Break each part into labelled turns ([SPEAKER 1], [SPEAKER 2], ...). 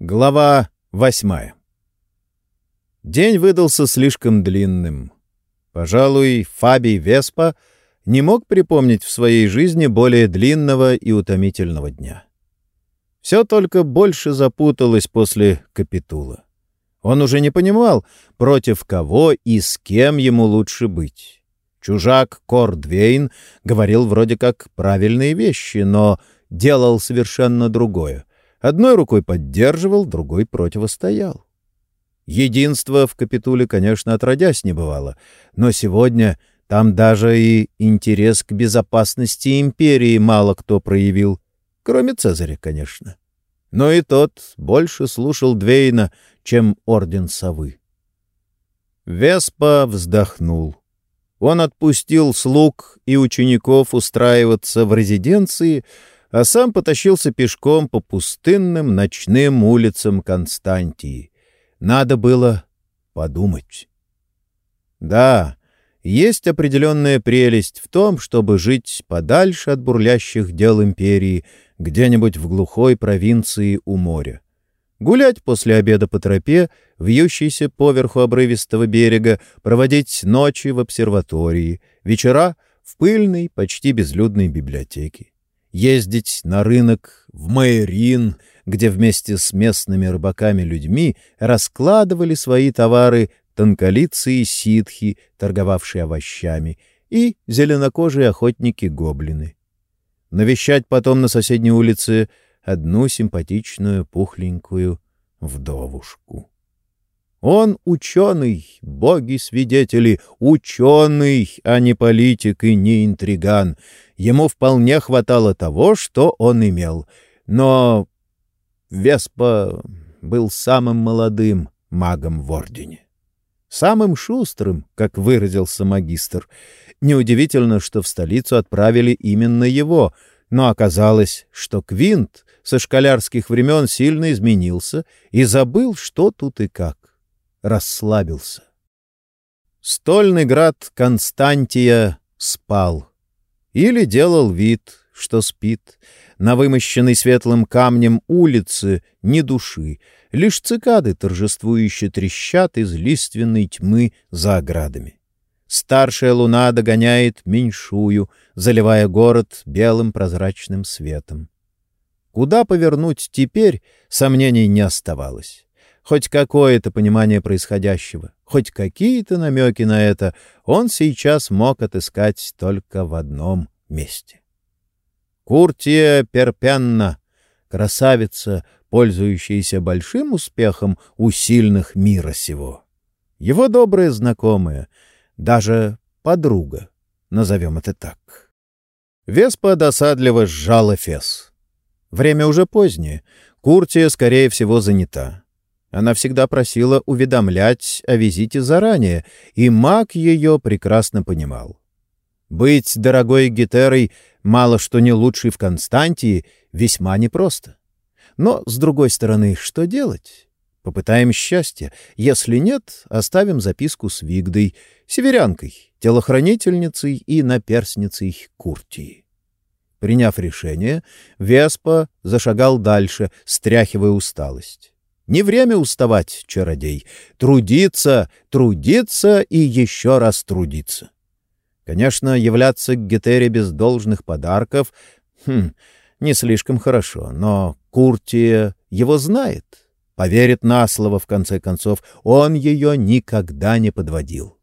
[SPEAKER 1] Глава восьмая День выдался слишком длинным. Пожалуй, Фабий Веспа не мог припомнить в своей жизни более длинного и утомительного дня. Все только больше запуталось после капитула. Он уже не понимал, против кого и с кем ему лучше быть. Чужак Кордвейн говорил вроде как правильные вещи, но делал совершенно другое. Одной рукой поддерживал, другой противостоял. Единства в капитуле, конечно, отродясь не бывало, но сегодня там даже и интерес к безопасности империи мало кто проявил, кроме Цезаря, конечно. Но и тот больше слушал Двейна, чем Орден Совы. Веспа вздохнул. Он отпустил слуг и учеников устраиваться в резиденции, а сам потащился пешком по пустынным ночным улицам Константии. Надо было подумать. Да, есть определенная прелесть в том, чтобы жить подальше от бурлящих дел империи, где-нибудь в глухой провинции у моря. Гулять после обеда по тропе, вьющейся поверху обрывистого берега, проводить ночи в обсерватории, вечера в пыльной, почти безлюдной библиотеке. Ездить на рынок в Майрин, где вместе с местными рыбаками-людьми раскладывали свои товары тонколицы и ситхи, торговавшие овощами, и зеленокожие охотники-гоблины. Навещать потом на соседней улице одну симпатичную пухленькую вдовушку. Он ученый, боги-свидетели, ученый, а не политик и не интриган. Ему вполне хватало того, что он имел. Но Веспа был самым молодым магом в Ордене. Самым шустрым, как выразился магистр. Неудивительно, что в столицу отправили именно его, но оказалось, что Квинт со школярских времен сильно изменился и забыл, что тут и как. Расслабился. Стольный град Константия спал. Или делал вид, что спит. На вымощенной светлым камнем улице ни души, лишь цикады торжествующе трещат из лиственной тьмы за оградами. Старшая луна догоняет меньшую, заливая город белым прозрачным светом. Куда повернуть теперь, сомнений не оставалось. Хоть какое-то понимание происходящего, хоть какие-то намеки на это он сейчас мог отыскать только в одном месте. Куртия Перпенна, красавица, пользующаяся большим успехом у сильных мира сего. Его добрая знакомая, даже подруга, назовем это так. Веспа досадливо сжала фес. Время уже позднее. Куртия, скорее всего, занята. Она всегда просила уведомлять о визите заранее, и маг ее прекрасно понимал. Быть дорогой Гетерой, мало что не лучшей в Константии, весьма непросто. Но, с другой стороны, что делать? Попытаем счастье. Если нет, оставим записку с Вигдой, северянкой, телохранительницей и наперсницей Куртии. Приняв решение, Веспа зашагал дальше, стряхивая усталость. Не время уставать, чародей. Трудиться, трудиться и еще раз трудиться. Конечно, являться к Гетере без должных подарков хм, не слишком хорошо, но Куртия его знает, поверит на слово, в конце концов, он ее никогда не подводил.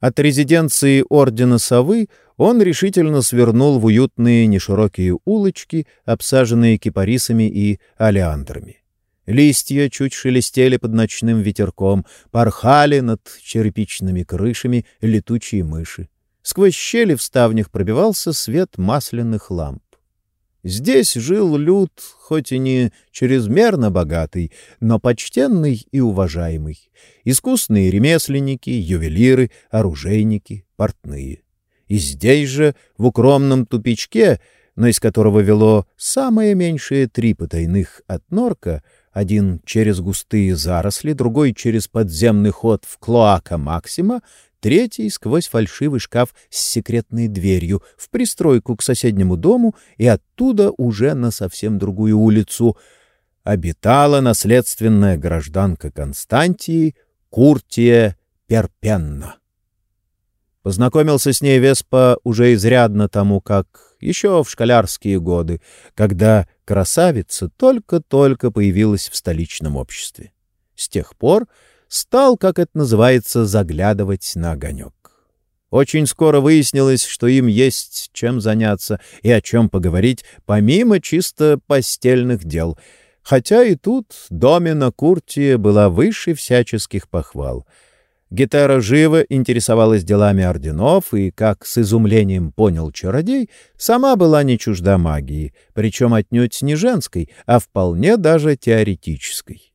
[SPEAKER 1] От резиденции Ордена Совы он решительно свернул в уютные неширокие улочки, обсаженные кипарисами и олеандрами. Листья чуть шелестели под ночным ветерком, порхали над черепичными крышами летучие мыши. Сквозь щели в ставнях пробивался свет масляных ламп. Здесь жил люд, хоть и не чрезмерно богатый, но почтенный и уважаемый. Искусные ремесленники, ювелиры, оружейники, портные. И здесь же, в укромном тупичке, но из которого вело самое меньшее три потайных от норка, один через густые заросли, другой через подземный ход в клоака Максима, третий сквозь фальшивый шкаф с секретной дверью в пристройку к соседнему дому и оттуда уже на совсем другую улицу. обитала наследственная гражданка Константии Куртия Перпенна. Познакомился с ней Веспа уже изрядно тому, как еще в школярские годы, когда красавица только-только появилась в столичном обществе. С тех пор стал, как это называется, заглядывать на огонек. Очень скоро выяснилось, что им есть чем заняться и о чем поговорить, помимо чисто постельных дел. Хотя и тут Домина Куртия была выше всяческих похвал. Гетера живо интересовалась делами орденов и, как с изумлением понял чародей, сама была не чужда магии, причем отнюдь не женской, а вполне даже теоретической.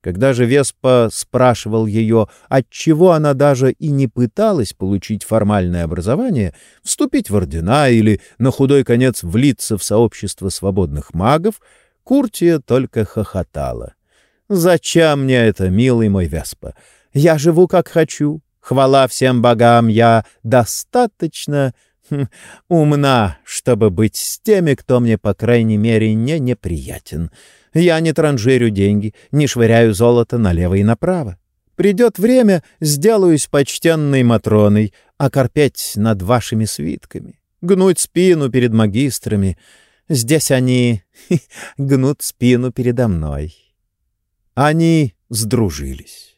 [SPEAKER 1] Когда же Веспа спрашивал ее, отчего она даже и не пыталась получить формальное образование, вступить в ордена или, на худой конец, влиться в сообщество свободных магов, Куртия только хохотала. «Зачем мне это, милый мой Веспа? Я живу как хочу. Хвала всем богам, я достаточно хм, умна, чтобы быть с теми, кто мне, по крайней мере, не неприятен». Я не транжирю деньги, не швыряю золото налево и направо. Придет время, сделаюсь почтенной Матроной, а корпеть над вашими свитками, гнуть спину перед магистрами. Здесь они гнут спину передо мной. Они сдружились.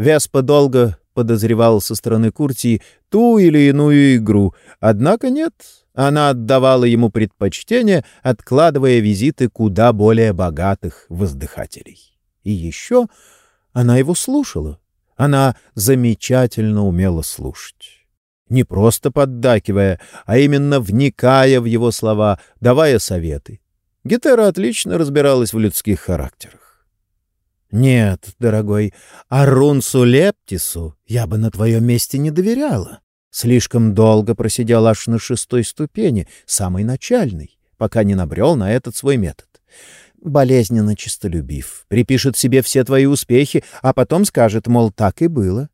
[SPEAKER 1] Веспа долго подозревал со стороны Куртии ту или иную игру, однако нет, она отдавала ему предпочтение, откладывая визиты куда более богатых воздыхателей. И еще она его слушала. Она замечательно умела слушать. Не просто поддакивая, а именно вникая в его слова, давая советы. Гетера отлично разбиралась в людских характерах. «Нет, дорогой, Арунсу Лептису я бы на твоем месте не доверяла. Слишком долго просидел аж на шестой ступени, самой начальной, пока не набрел на этот свой метод. Болезненно честолюбив, припишет себе все твои успехи, а потом скажет, мол, так и было.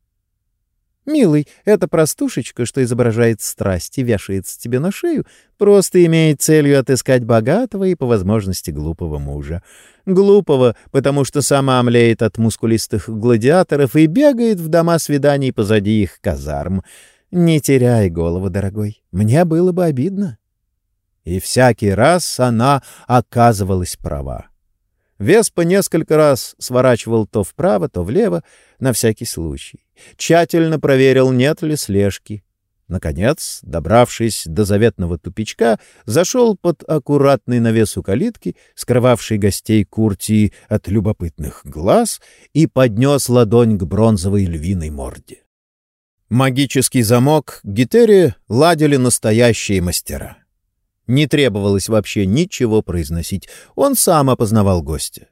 [SPEAKER 1] «Милый, эта простушечка, что изображает страсть и вешается тебе на шею, просто имеет целью отыскать богатого и, по возможности, глупого мужа. Глупого, потому что сама млеет от мускулистых гладиаторов и бегает в дома свиданий позади их казарм». Не теряй голову, дорогой, мне было бы обидно. И всякий раз она оказывалась права. Веспа несколько раз сворачивал то вправо, то влево, на всякий случай. Тщательно проверил, нет ли слежки. Наконец, добравшись до заветного тупичка, зашел под аккуратный навес у калитки, скрывавший гостей Куртии от любопытных глаз, и поднес ладонь к бронзовой львиной морде. Магический замок Гетере ладили настоящие мастера. Не требовалось вообще ничего произносить, он сам опознавал гостя.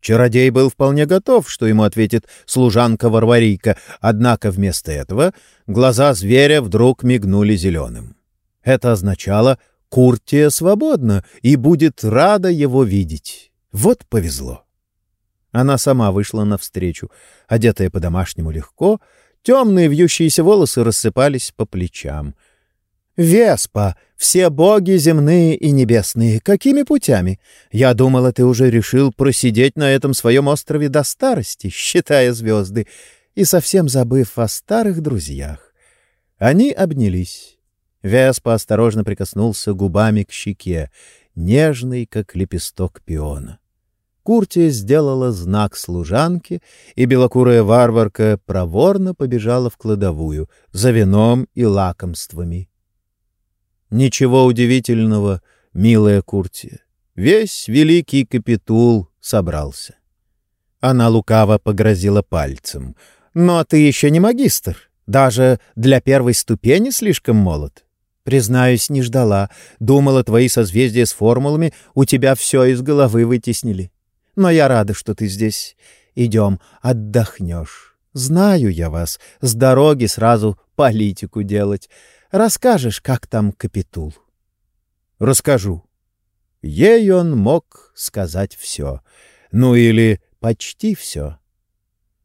[SPEAKER 1] Чародей был вполне готов, что ему ответит служанка-варварийка, однако вместо этого глаза зверя вдруг мигнули зеленым. Это означало «Куртия свободна и будет рада его видеть». Вот повезло. Она сама вышла навстречу, одетая по-домашнему легко, Темные вьющиеся волосы рассыпались по плечам. «Веспа! Все боги земные и небесные! Какими путями? Я думала, ты уже решил просидеть на этом своем острове до старости, считая звезды, и совсем забыв о старых друзьях». Они обнялись. Веспа осторожно прикоснулся губами к щеке, нежный, как лепесток пиона. Куртия сделала знак служанке, и белокурая варварка проворно побежала в кладовую за вином и лакомствами. Ничего удивительного, милая Куртия. Весь великий капитул собрался. Она лукаво погрозила пальцем. «Но ты еще не магистр. Даже для первой ступени слишком молод. Признаюсь, не ждала. Думала, твои созвездия с формулами у тебя все из головы вытеснили. Но я рада, что ты здесь. Идем, отдохнешь. Знаю я вас. С дороги сразу политику делать. Расскажешь, как там капитул?» «Расскажу». Ей он мог сказать все. Ну или почти все.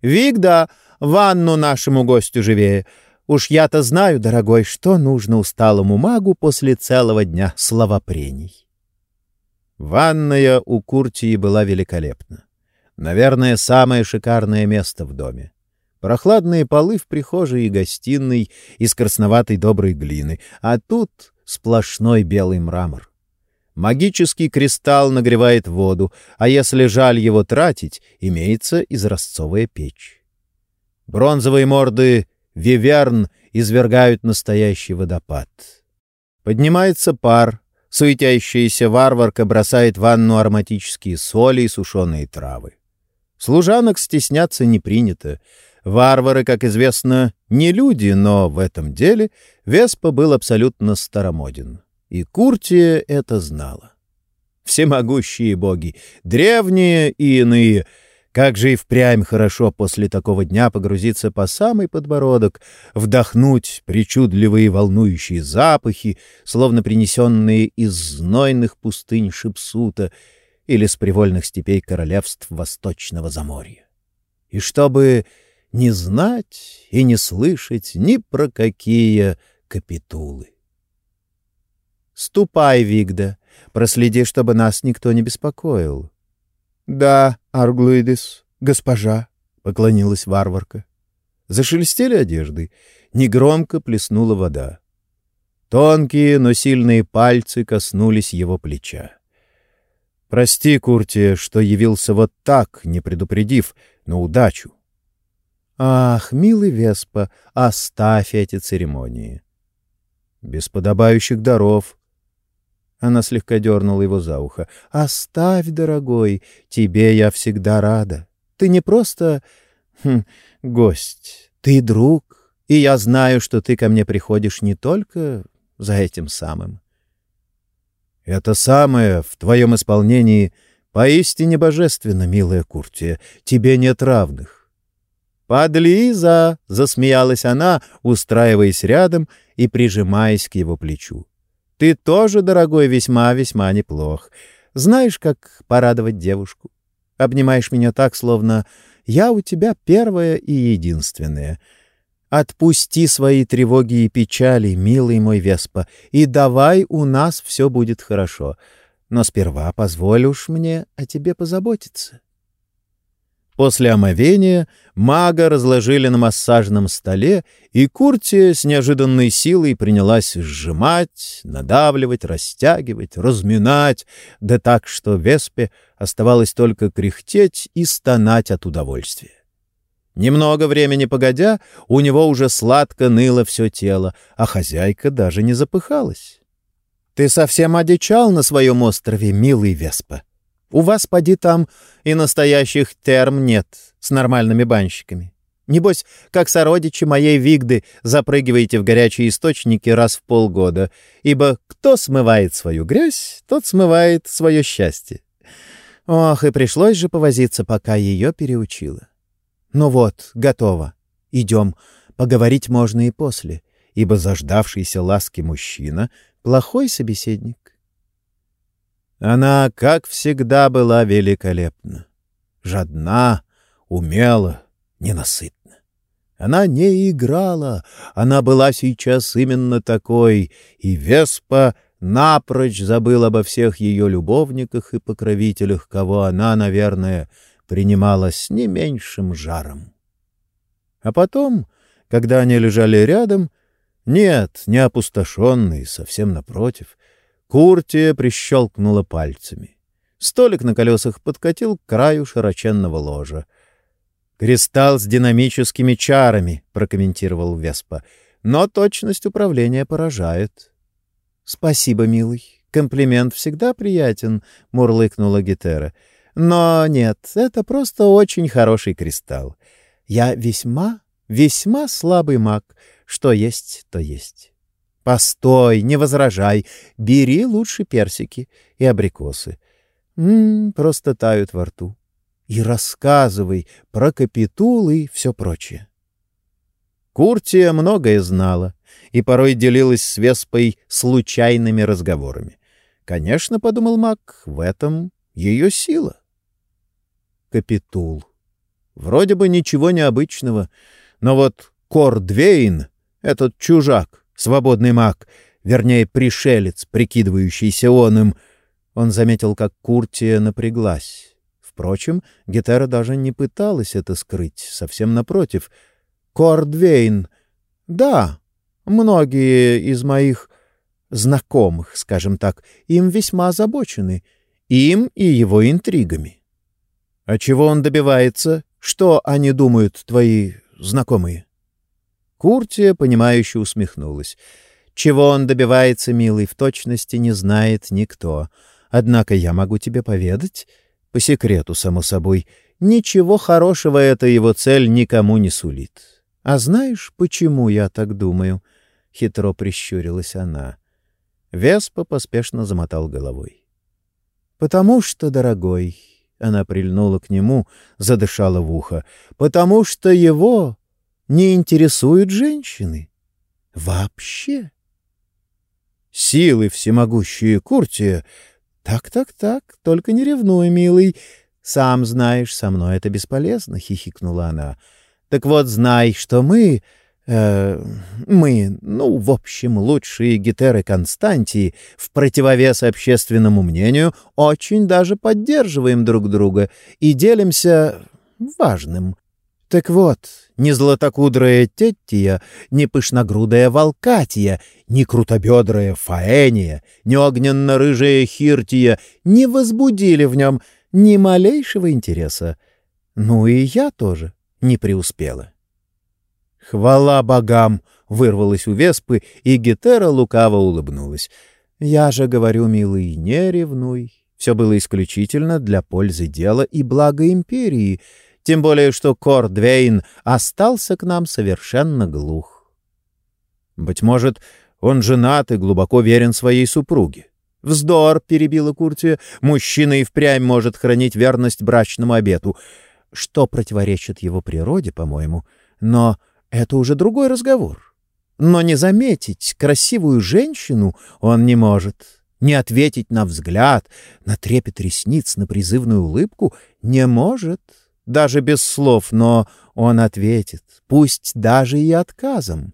[SPEAKER 1] «Вигда, ванну нашему гостю живее. Уж я-то знаю, дорогой, что нужно усталому магу после целого дня словопрений». Ванная у Куртии была великолепна. Наверное, самое шикарное место в доме. Прохладные полы в прихожей и гостиной из красноватой доброй глины, а тут сплошной белый мрамор. Магический кристалл нагревает воду, а если жаль его тратить, имеется изразцовая печь. Бронзовые морды виверн извергают настоящий водопад. Поднимается пар, суетящаяся варварка бросает в ванну ароматические соли и сушеные травы. Служанок стесняться не принято. Варвары, как известно, не люди, но в этом деле Веспа был абсолютно старомоден. И Куртия это знала. Всемогущие боги, древние и иные — как же и впрямь хорошо после такого дня погрузиться по самый подбородок, вдохнуть причудливые волнующие запахи, словно принесенные из знойных пустынь Шипсута или с привольных степей королевств Восточного Заморья. И чтобы не знать и не слышать ни про какие капитулы. «Ступай, Вигда, проследи, чтобы нас никто не беспокоил». «Да, Арглуидис, госпожа», — поклонилась варварка. Зашелестели одежды, негромко плеснула вода. Тонкие, но сильные пальцы коснулись его плеча. «Прости, Куртия, что явился вот так, не предупредив, на удачу». «Ах, милый Веспа, оставь эти церемонии». «Без подобающих даров, она слегка дернула его за ухо. «Оставь, дорогой, тебе я всегда рада. Ты не просто хм, гость, ты друг, и я знаю, что ты ко мне приходишь не только за этим самым». «Это самое в твоем исполнении поистине божественно, милая Куртия. Тебе нет равных». «Подлиза!» — засмеялась она, устраиваясь рядом и прижимаясь к его плечу. Ты тоже, дорогой, весьма-весьма неплох. Знаешь, как порадовать девушку? Обнимаешь меня так, словно я у тебя первая и единственная. Отпусти свои тревоги и печали, милый мой Веспа, и давай у нас все будет хорошо. Но сперва позволь уж мне о тебе позаботиться. После омовения мага разложили на массажном столе, и Куртия с неожиданной силой принялась сжимать, надавливать, растягивать, разминать, да так, что Веспе оставалось только кряхтеть и стонать от удовольствия. Немного времени погодя, у него уже сладко ныло все тело, а хозяйка даже не запыхалась. — Ты совсем одичал на своем острове, милый Веспа? У вас, поди, там и настоящих терм нет с нормальными банщиками. Небось, как сородичи моей Вигды, запрыгиваете в горячие источники раз в полгода, ибо кто смывает свою грязь, тот смывает свое счастье. Ох, и пришлось же повозиться, пока ее переучила. Ну вот, готово. Идем. Поговорить можно и после, ибо заждавшийся ласки мужчина — плохой собеседник. Она, как всегда, была великолепна. Жадна, умела, ненасытна. Она не играла, она была сейчас именно такой, и Веспа напрочь забыл обо всех ее любовниках и покровителях, кого она, наверное, принимала с не меньшим жаром. А потом, когда они лежали рядом, нет, не опустошенные, совсем напротив, Куртия прищелкнула пальцами. Столик на колесах подкатил к краю широченного ложа. «Кристалл с динамическими чарами», — прокомментировал Веспа. «Но точность управления поражает». «Спасибо, милый. Комплимент всегда приятен», — мурлыкнула Гетера. «Но нет, это просто очень хороший кристалл. Я весьма, весьма слабый маг. Что есть, то есть». Постой, не возражай. Бери лучше персики и абрикосы. М -м, просто тают во рту. И рассказывай про капитул и все прочее. Куртия многое знала и порой делилась с Веспой случайными разговорами. Конечно, — подумал Мак, — в этом ее сила. Капитул. Вроде бы ничего необычного, но вот Кордвейн, этот чужак, свободный маг, вернее, пришелец, прикидывающийся он им, Он заметил, как Куртия напряглась. Впрочем, Гетера даже не пыталась это скрыть, совсем напротив. «Кордвейн! Да, многие из моих знакомых, скажем так, им весьма озабочены, им и его интригами. А чего он добивается? Что они думают, твои знакомые?» Куртия, понимающе усмехнулась. Чего он добивается, милый, в точности не знает никто. Однако я могу тебе поведать, по секрету, само собой, ничего хорошего эта его цель никому не сулит. А знаешь, почему я так думаю? Хитро прищурилась она. Веспа поспешно замотал головой. Потому что, дорогой, она прильнула к нему, задышала в ухо, потому что его не интересуют женщины. Вообще. Силы всемогущие Куртия. Так-так-так, только не ревнуй, милый. Сам знаешь, со мной это бесполезно, — хихикнула она. Так вот, знай, что мы... Э, мы, ну, в общем, лучшие гетеры Константии, в противовес общественному мнению, очень даже поддерживаем друг друга и делимся важным. Так вот, ни златокудрая Теттия, ни пышногрудая Волкатия, ни крутобедрая Фаэния, ни огненно-рыжая Хиртия не возбудили в нем ни малейшего интереса. Ну и я тоже не преуспела. «Хвала богам!» — вырвалась у Веспы, и Гетера лукаво улыбнулась. «Я же говорю, милый, не ревнуй. Все было исключительно для пользы дела и блага империи» тем более что Кордвейн остался к нам совершенно глух. Быть может, он женат и глубоко верен своей супруге. «Вздор!» — перебила Куртия. «Мужчина и впрямь может хранить верность брачному обету, что противоречит его природе, по-моему. Но это уже другой разговор. Но не заметить красивую женщину он не может, не ответить на взгляд, на трепет ресниц, на призывную улыбку не может» даже без слов, но он ответит, пусть даже и отказом.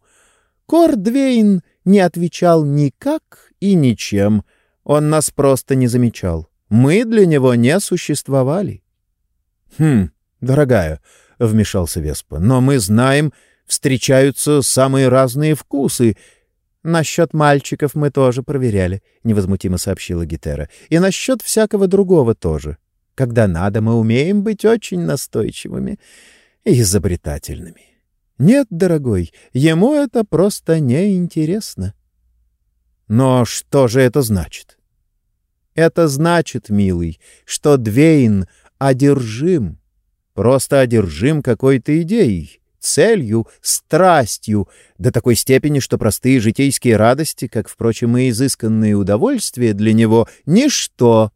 [SPEAKER 1] Кордвейн не отвечал никак и ничем. Он нас просто не замечал. Мы для него не существовали. — Хм, дорогая, — вмешался Веспа, — но мы знаем, встречаются самые разные вкусы. — Насчет мальчиков мы тоже проверяли, — невозмутимо сообщила Гетера. — И насчет всякого другого тоже. Когда надо, мы умеем быть очень настойчивыми и изобретательными. Нет, дорогой, ему это просто неинтересно. Но что же это значит? Это значит, милый, что Двейн одержим, просто одержим какой-то идеей, целью, страстью, до такой степени, что простые житейские радости, как, впрочем, и изысканные удовольствия для него — ничто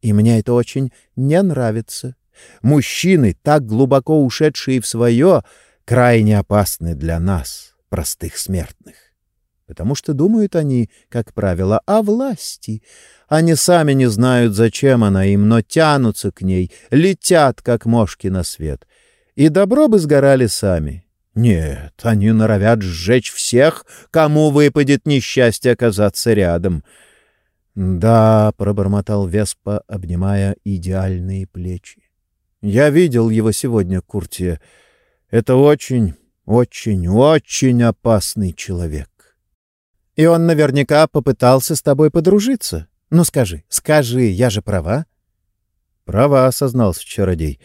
[SPEAKER 1] и мне это очень не нравится. Мужчины, так глубоко ушедшие в свое, крайне опасны для нас, простых смертных. Потому что думают они, как правило, о власти. Они сами не знают, зачем она им, но тянутся к ней, летят, как мошки на свет. И добро бы сгорали сами. Нет, они норовят сжечь всех, кому выпадет несчастье оказаться рядом — «Да», — пробормотал Веспа, обнимая идеальные плечи. «Я видел его сегодня, Куртия. Это очень, очень, очень опасный человек. И он наверняка попытался с тобой подружиться. Ну скажи, скажи, я же права?» «Права», — осознался чародей.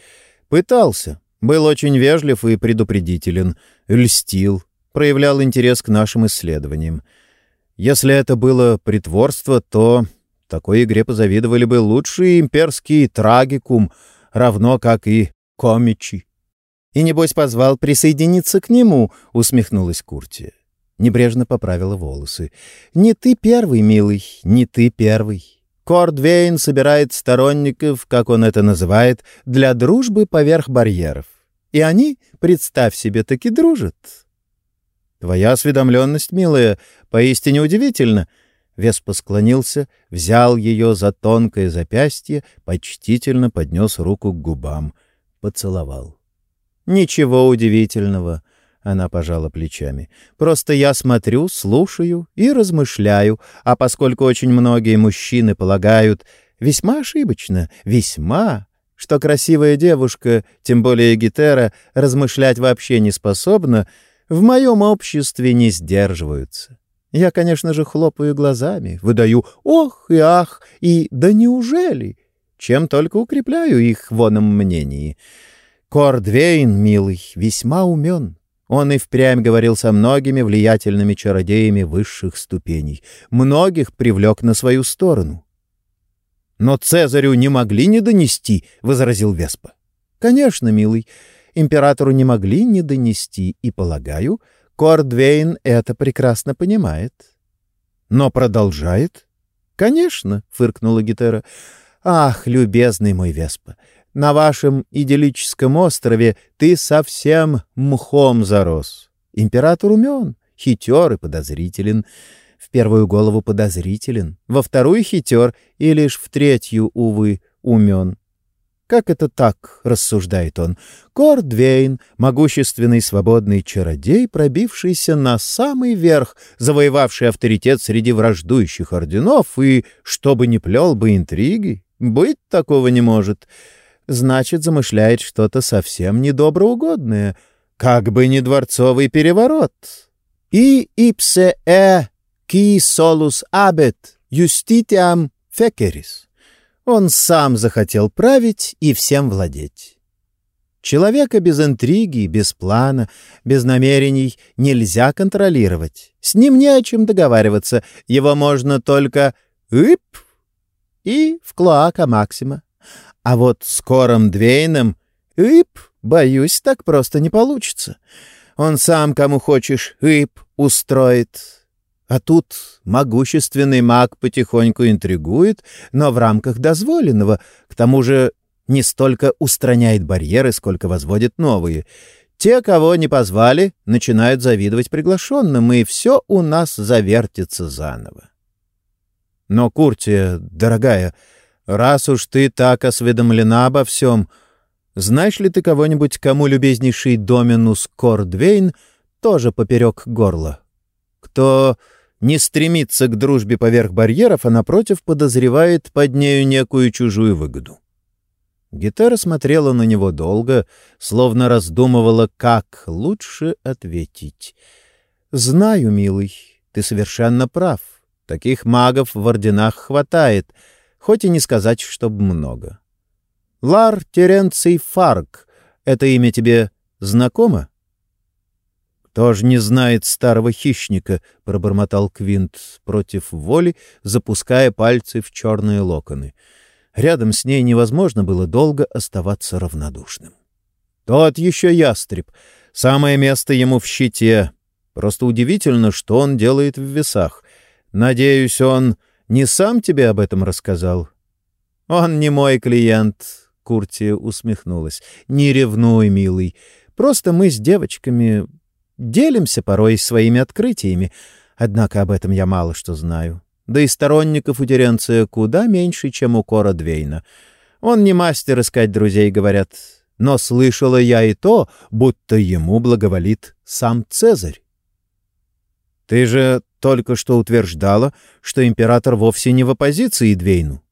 [SPEAKER 1] «Пытался. Был очень вежлив и предупредителен. Льстил. Проявлял интерес к нашим исследованиям. Если это было притворство, то такой игре позавидовали бы лучший имперский трагикум, равно как и комичи. «И, небось, позвал присоединиться к нему», — усмехнулась Куртия. Небрежно поправила волосы. «Не ты первый, милый, не ты первый. Кордвейн собирает сторонников, как он это называет, для дружбы поверх барьеров. И они, представь себе, таки дружат. Твоя осведомленность, милая, поистине удивительна. Веспа склонился, взял ее за тонкое запястье, почтительно поднес руку к губам, поцеловал. «Ничего удивительного», — она пожала плечами. «Просто я смотрю, слушаю и размышляю, а поскольку очень многие мужчины полагают, Весьма ошибочно, весьма, что красивая девушка, тем более Гетера, размышлять вообще не способна, в моем обществе не сдерживаются. Я, конечно же, хлопаю глазами, выдаю «ох» и «ах» и «да неужели?», чем только укрепляю их в мнении. Кордвейн, милый, весьма умен. Он и впрямь говорил со многими влиятельными чародеями высших ступеней. Многих привлек на свою сторону. «Но Цезарю не могли не донести», — возразил Веспа. «Конечно, милый, императору не могли не донести, и, полагаю, Кордвейн это прекрасно понимает». «Но продолжает?» «Конечно», — фыркнула Гетера. «Ах, любезный мой Веспа, на вашем идиллическом острове ты совсем мхом зарос. Император умен, хитер и подозрителен. В первую голову подозрителен, во вторую хитер и лишь в третью, увы, умен. Как это так, рассуждает он, Кордвейн, могущественный свободный чародей, пробившийся на самый верх, завоевавший авторитет среди враждующих орденов и, чтобы не плел бы интриги, быть такого не может значит, замышляет что-то совсем недоброугодное, как бы не дворцовый переворот. И ipse e qui solus abet justitiam feceris. Он сам захотел править и всем владеть. Человека без интриги, без плана, без намерений нельзя контролировать. С ним не о чем договариваться, его можно только «ып» и в клоака Максима. А вот с Кором Двейном, ип, боюсь, так просто не получится. Он сам, кому хочешь, ип устроит. А тут могущественный маг потихоньку интригует, но в рамках дозволенного. К тому же не столько устраняет барьеры, сколько возводит новые. Те, кого не позвали, начинают завидовать приглашенным, и все у нас завертится заново. Но, Куртия, дорогая, — раз уж ты так осведомлена обо всем, знаешь ли ты кого-нибудь, кому любезнейший Доминус Кордвейн тоже поперек горла? Кто не стремится к дружбе поверх барьеров, а, напротив, подозревает под нею некую чужую выгоду. Гитара смотрела на него долго, словно раздумывала, как лучше ответить. «Знаю, милый, ты совершенно прав. Таких магов в орденах хватает — хоть и не сказать, чтоб много. Лар Теренций Фарк — это имя тебе знакомо? «Кто ж не знает старого хищника?» — пробормотал Квинт против воли, запуская пальцы в черные локоны. Рядом с ней невозможно было долго оставаться равнодушным. «Тот еще ястреб. Самое место ему в щите. Просто удивительно, что он делает в весах. Надеюсь, он не сам тебе об этом рассказал? Он не мой клиент, Куртия усмехнулась. Не ревнуй, милый. Просто мы с девочками делимся порой своими открытиями. Однако об этом я мало что знаю. Да и сторонников у Теренция куда меньше, чем у Кора Двейна. Он не мастер искать друзей, говорят. Но слышала я и то, будто ему благоволит сам Цезарь. Ты же только что утверждала, что император вовсе не в оппозиции Двейну.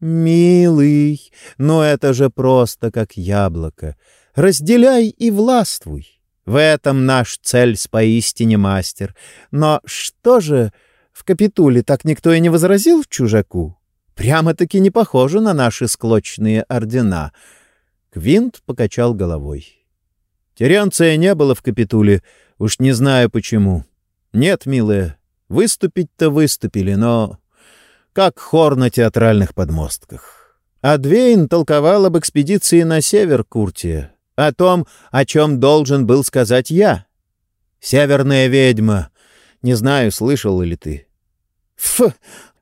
[SPEAKER 1] «Милый, но это же просто как яблоко. Разделяй и властвуй. В этом наш цель с поистине мастер. Но что же, в капитуле так никто и не возразил чужаку? Прямо-таки не похоже на наши склочные ордена». Квинт покачал головой. Теренция не было в капитуле, уж не знаю почему. Нет, милая, выступить-то выступили, но как хор на театральных подмостках. Адвейн толковал об экспедиции на север Куртия, о том, о чем должен был сказать я. «Северная ведьма». Не знаю, слышал ли ты. Фу,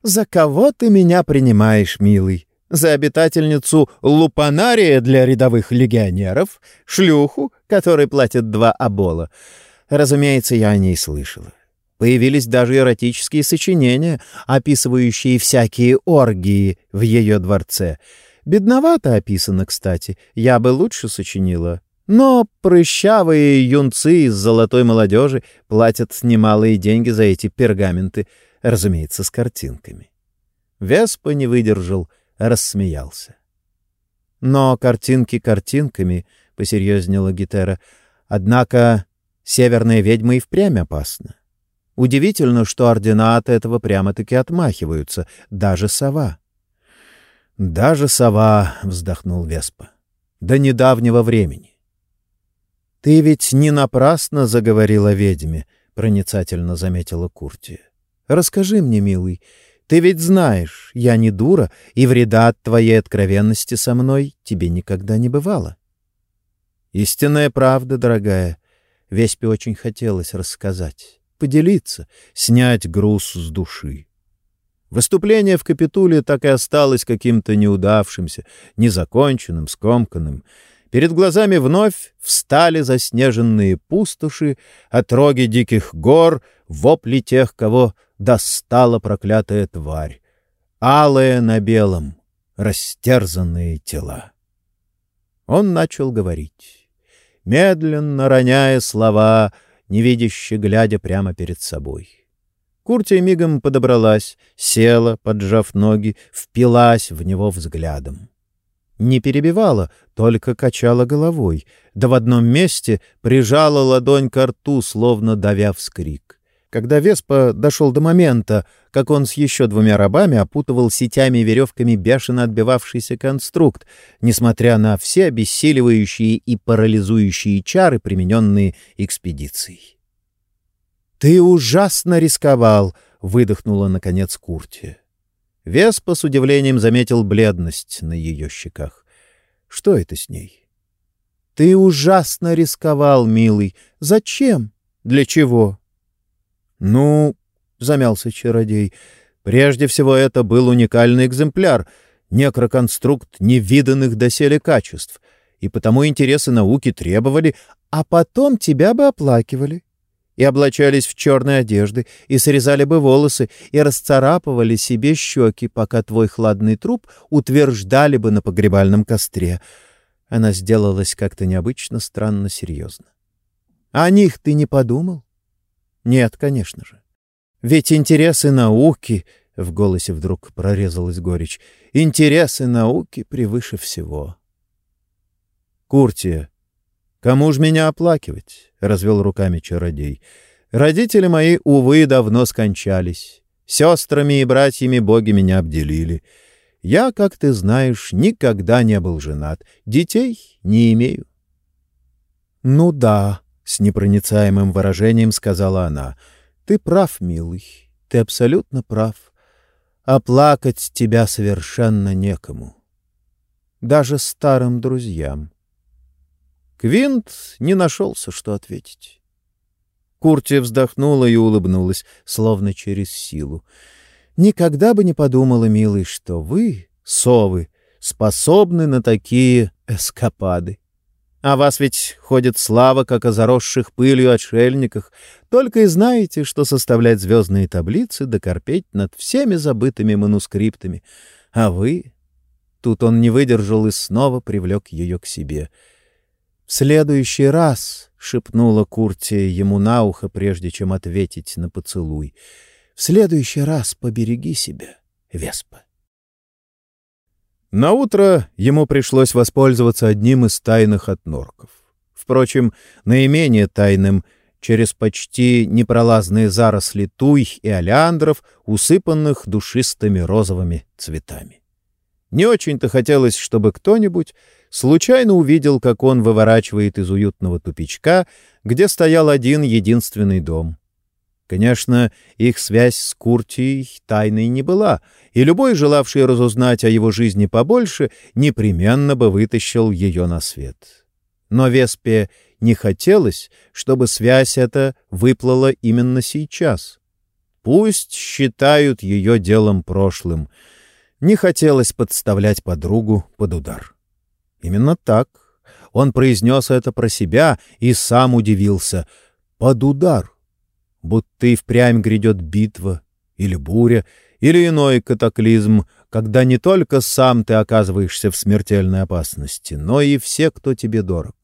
[SPEAKER 1] за кого ты меня принимаешь, милый? За обитательницу лупанария для рядовых легионеров? Шлюху, которой платят два обола? Разумеется, я о ней слышала. Появились даже эротические сочинения, описывающие всякие оргии в ее дворце. Бедновато описано, кстати, я бы лучше сочинила. Но прыщавые юнцы из золотой молодежи платят немалые деньги за эти пергаменты, разумеется, с картинками. Веспа не выдержал рассмеялся. «Но картинки картинками», — посерьезнела Гетера, — «однако северная ведьма и впрямь опасна. Удивительно, что ордена от этого прямо-таки отмахиваются, даже сова». «Даже сова», — вздохнул Веспа, — «до недавнего времени». «Ты ведь не напрасно заговорила ведьме», — проницательно заметила Куртия. «Расскажи мне, милый, ты ведь знаешь, я не дура, и вреда от твоей откровенности со мной тебе никогда не бывало». «Истинная правда, дорогая», — Веспе очень хотелось рассказать, поделиться, снять груз с души. Выступление в Капитуле так и осталось каким-то неудавшимся, незаконченным, скомканным. Перед глазами вновь встали заснеженные пустоши, отроги диких гор, вопли тех, кого достала проклятая тварь. Алые на белом, растерзанные тела. Он начал говорить, медленно роняя слова, невидяще глядя прямо перед собой. Куртия мигом подобралась, села, поджав ноги, впилась в него взглядом. Не перебивала, только качала головой, да в одном месте прижала ладонь к рту, словно давя вскрик. Когда Веспа дошел до момента, как он с еще двумя рабами опутывал сетями и веревками бешено отбивавшийся конструкт, несмотря на все обессиливающие и парализующие чары, примененные экспедицией. «Ты ужасно рисковал!» — выдохнула, наконец, Курти. Веспа с удивлением заметил бледность на ее щеках. «Что это с ней?» «Ты ужасно рисковал, милый. Зачем? Для чего?» «Ну...» — замялся чародей. «Прежде всего, это был уникальный экземпляр, некроконструкт невиданных доселе качеств, и потому интересы науки требовали, а потом тебя бы оплакивали и облачались в черные одежды, и срезали бы волосы, и расцарапывали себе щеки, пока твой хладный труп утверждали бы на погребальном костре. Она сделалась как-то необычно странно серьезно. А о них ты не подумал? Нет, конечно же. Ведь интересы науки, — в голосе вдруг прорезалась горечь, — интересы науки превыше всего. Куртия, «Кому ж меня оплакивать?» — развел руками чародей. «Родители мои, увы, давно скончались. Сестрами и братьями боги меня обделили. Я, как ты знаешь, никогда не был женат. Детей не имею». «Ну да», — с непроницаемым выражением сказала она. «Ты прав, милый, ты абсолютно прав. Оплакать тебя совершенно некому. Даже старым друзьям». Квинт не нашелся, что ответить. Куртия вздохнула и улыбнулась, словно через силу. «Никогда бы не подумала, милый, что вы, совы, способны на такие эскапады. А вас ведь ходит слава, как о заросших пылью отшельниках. Только и знаете, что составлять звездные таблицы да над всеми забытыми манускриптами. А вы...» Тут он не выдержал и снова привлек ее к себе — «В следующий раз», — шепнула Куртия ему на ухо, прежде чем ответить на поцелуй, — «в следующий раз побереги себя, Веспа». Наутро ему пришлось воспользоваться одним из тайных отнорков. Впрочем, наименее тайным — через почти непролазные заросли туй и олеандров, усыпанных душистыми розовыми цветами. Не очень-то хотелось, чтобы кто-нибудь случайно увидел, как он выворачивает из уютного тупичка, где стоял один единственный дом. Конечно, их связь с Куртией тайной не была, и любой, желавший разузнать о его жизни побольше, непременно бы вытащил ее на свет. Но Веспе не хотелось, чтобы связь эта выплыла именно сейчас. Пусть считают ее делом прошлым. Не хотелось подставлять подругу под удар. Именно так. Он произнес это про себя и сам удивился. Под удар. Будто и впрямь грядет битва, или буря, или иной катаклизм, когда не только сам ты оказываешься в смертельной опасности, но и все, кто тебе дорог.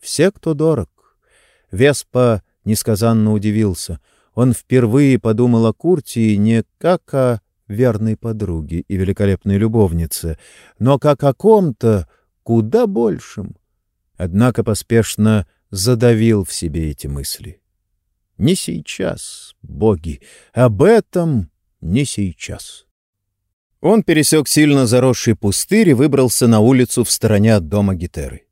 [SPEAKER 1] Все, кто дорог. Веспа несказанно удивился. Он впервые подумал о Куртии не как о верной подруге и великолепной любовнице, но как о ком-то куда большем. Однако поспешно задавил в себе эти мысли. Не сейчас, боги, об этом не сейчас. Он пересек сильно заросший пустырь и выбрался на улицу в стороне от дома Гетеры.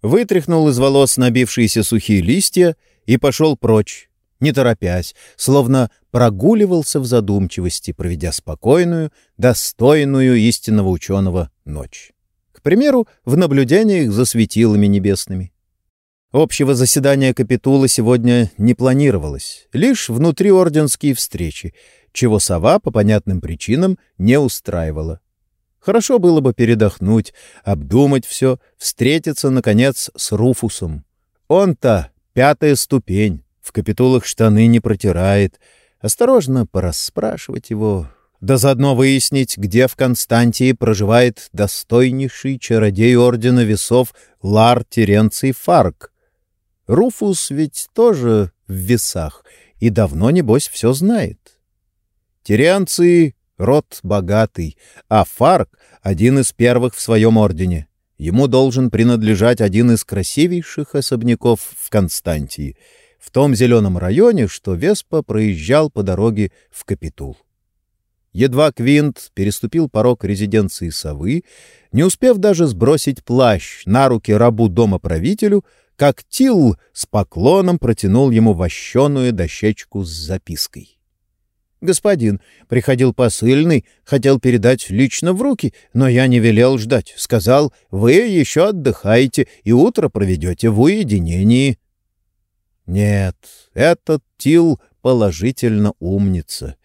[SPEAKER 1] Вытряхнул из волос набившиеся сухие листья и пошел прочь, не торопясь, словно прогуливался в задумчивости, проведя спокойную, достойную истинного ученого ночь. К примеру, в наблюдениях за светилами небесными. Общего заседания капитула сегодня не планировалось, лишь внутриорденские встречи, чего сова по понятным причинам не устраивала. Хорошо было бы передохнуть, обдумать все, встретиться, наконец, с Руфусом. Он-то пятая ступень, в капитулах штаны не протирает. Осторожно порасспрашивать его, да заодно выяснить, где в Константии проживает достойнейший чародей Ордена Весов Лар Теренций Фарк. Руфус ведь тоже в весах и давно, небось, все знает. Теренций — род богатый, а Фарк — один из первых в своем ордене. Ему должен принадлежать один из красивейших особняков в Константии — в том зеленом районе, что Веспа проезжал по дороге в Капитул. Едва Квинт переступил порог резиденции совы, не успев даже сбросить плащ на руки рабу дома-правителю, как Тил с поклоном протянул ему вощеную дощечку с запиской. «Господин, приходил посыльный, хотел передать лично в руки, но я не велел ждать. Сказал, вы еще отдыхаете и утро проведете в уединении». Нет, этот Тил положительно умница.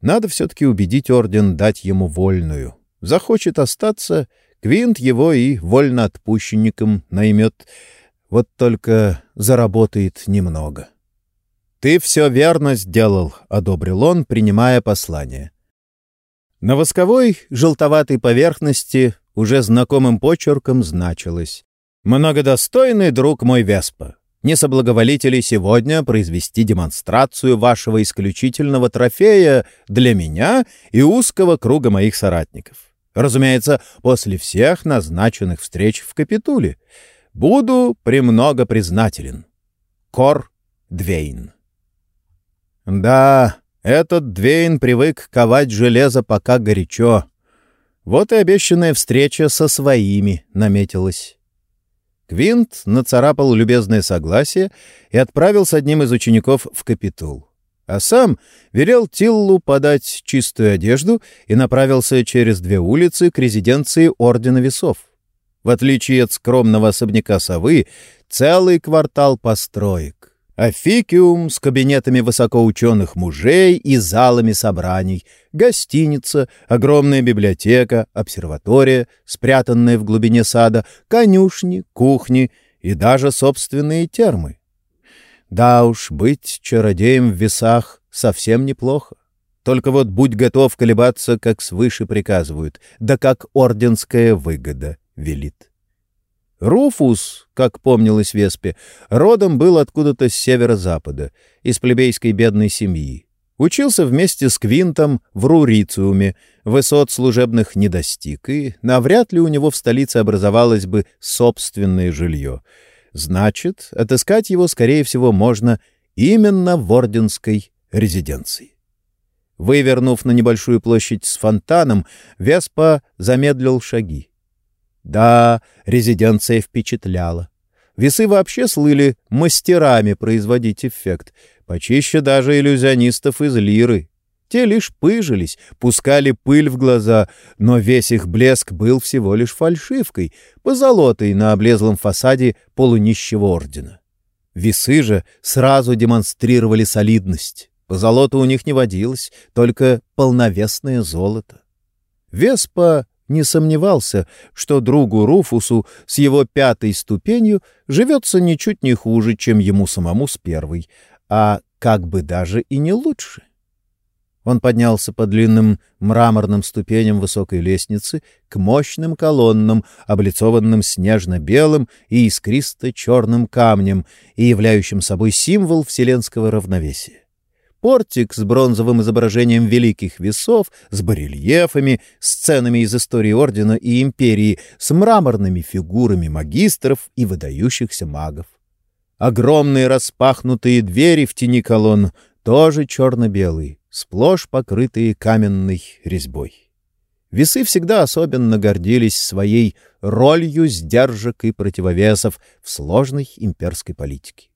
[SPEAKER 1] Надо все-таки убедить орден дать ему вольную. Захочет остаться, Квинт его и вольноотпущенником наймет. Вот только заработает немного. «Ты все верно сделал», — одобрил он, принимая послание. На восковой желтоватой поверхности уже знакомым почерком значилось «Многодостойный друг мой Веспа, не соблаговолите ли сегодня произвести демонстрацию вашего исключительного трофея для меня и узкого круга моих соратников? Разумеется, после всех назначенных встреч в Капитуле. Буду премного признателен. Кор Двейн. Да, этот Двейн привык ковать железо пока горячо. Вот и обещанная встреча со своими наметилась. Квинт нацарапал любезное согласие и отправил с одним из учеников в капитул. А сам велел Тиллу подать чистую одежду и направился через две улицы к резиденции Ордена Весов. В отличие от скромного особняка совы, целый квартал построек. Офикиум с кабинетами высокоученых мужей и залами собраний, гостиница, огромная библиотека, обсерватория, спрятанная в глубине сада, конюшни, кухни и даже собственные термы. Да уж, быть чародеем в весах совсем неплохо. Только вот будь готов колебаться, как свыше приказывают, да как орденская выгода велит. Руфус, как помнилось Веспе, родом был откуда-то с северо-запада, из плебейской бедной семьи. Учился вместе с Квинтом в Рурициуме, высот служебных не достиг, и навряд ли у него в столице образовалось бы собственное жилье. Значит, отыскать его, скорее всего, можно именно в Орденской резиденции. Вывернув на небольшую площадь с фонтаном, Веспа замедлил шаги. Да, резиденция впечатляла. Весы вообще слыли мастерами производить эффект, почище даже иллюзионистов из лиры. Те лишь пыжились, пускали пыль в глаза, но весь их блеск был всего лишь фальшивкой, позолотой на облезлом фасаде полунищего ордена. Весы же сразу демонстрировали солидность. Позолота у них не водилось, только полновесное золото. Веспа не сомневался, что другу Руфусу с его пятой ступенью живется ничуть не хуже, чем ему самому с первой, а как бы даже и не лучше. Он поднялся по длинным мраморным ступеням высокой лестницы к мощным колоннам, облицованным снежно-белым и искристо-черным камнем и являющим собой символ вселенского равновесия. Портик с бронзовым изображением великих весов, с барельефами, сценами из истории Ордена и Империи, с мраморными фигурами магистров и выдающихся магов. Огромные распахнутые двери в тени колонн, тоже черно-белые, сплошь покрытые каменной резьбой. Весы всегда особенно гордились своей ролью сдержек и противовесов в сложной имперской политике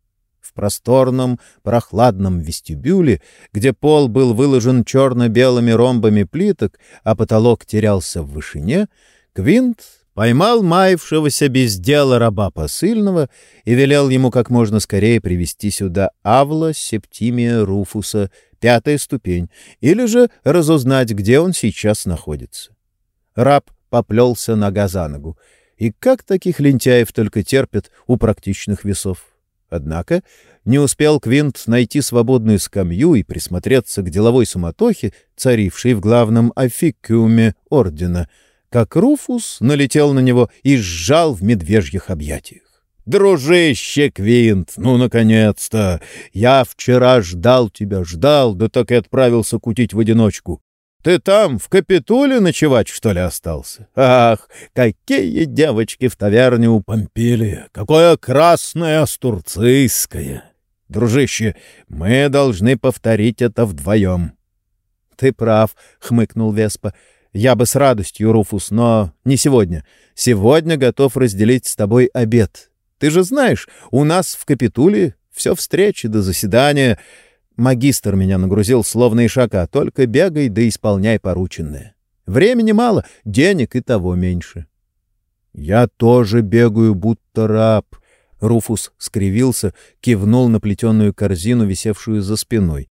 [SPEAKER 1] просторном, прохладном вестибюле, где пол был выложен черно-белыми ромбами плиток, а потолок терялся в вышине, Квинт поймал маявшегося без дела раба посыльного и велел ему как можно скорее привести сюда Авла Септимия Руфуса, пятая ступень, или же разузнать, где он сейчас находится. Раб поплелся нога за ногу. И как таких лентяев только терпят у практичных весов? Однако не успел Квинт найти свободную скамью и присмотреться к деловой суматохе, царившей в главном офикиуме ордена, как Руфус налетел на него и сжал в медвежьих объятиях. «Дружище Квинт, ну, наконец-то! Я вчера ждал тебя, ждал, да так и отправился кутить в одиночку. Ты там, в Капитуле, ночевать, что ли, остался? Ах, какие девочки в таверне у Помпилия! Какое красное астурцийское! Дружище, мы должны повторить это вдвоем. — Ты прав, — хмыкнул Веспа. — Я бы с радостью, Руфус, но не сегодня. Сегодня готов разделить с тобой обед. Ты же знаешь, у нас в Капитуле все встречи до заседания — Магистр меня нагрузил словно ишака, только бегай да исполняй порученное. Времени мало, денег и того меньше. Я тоже бегаю, будто раб. Руфус скривился, кивнул на плетеную корзину, висевшую за спиной.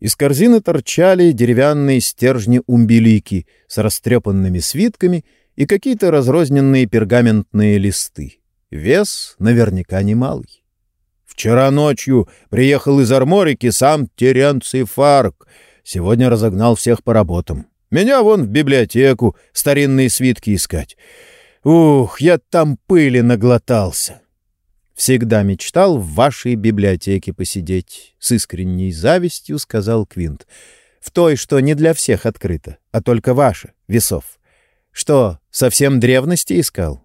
[SPEAKER 1] Из корзины торчали деревянные стержни умбелики с растрепанными свитками и какие-то разрозненные пергаментные листы. Вес наверняка немалый. Вчера ночью приехал из Арморики сам Теренций Фарк. Сегодня разогнал всех по работам. Меня вон в библиотеку старинные свитки искать. Ух, я там пыли наглотался. Всегда мечтал в вашей библиотеке посидеть. С искренней завистью сказал Квинт. В той, что не для всех открыто, а только ваша, весов. Что, совсем древности искал?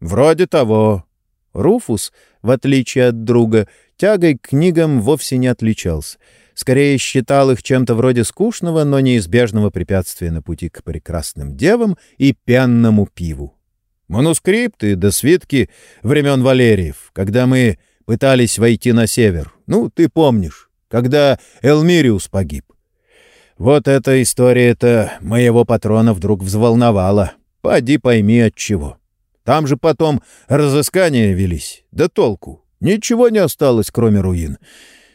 [SPEAKER 1] Вроде того. Руфус в отличие от друга, тягой к книгам вовсе не отличался. Скорее считал их чем-то вроде скучного, но неизбежного препятствия на пути к прекрасным девам и пенному пиву. Манускрипты да свитки времен Валериев, когда мы пытались войти на север. Ну, ты помнишь, когда Элмириус погиб. Вот эта история-то моего патрона вдруг взволновала. Поди пойми от чего. Там же потом разыскания велись. Да толку. Ничего не осталось, кроме руин.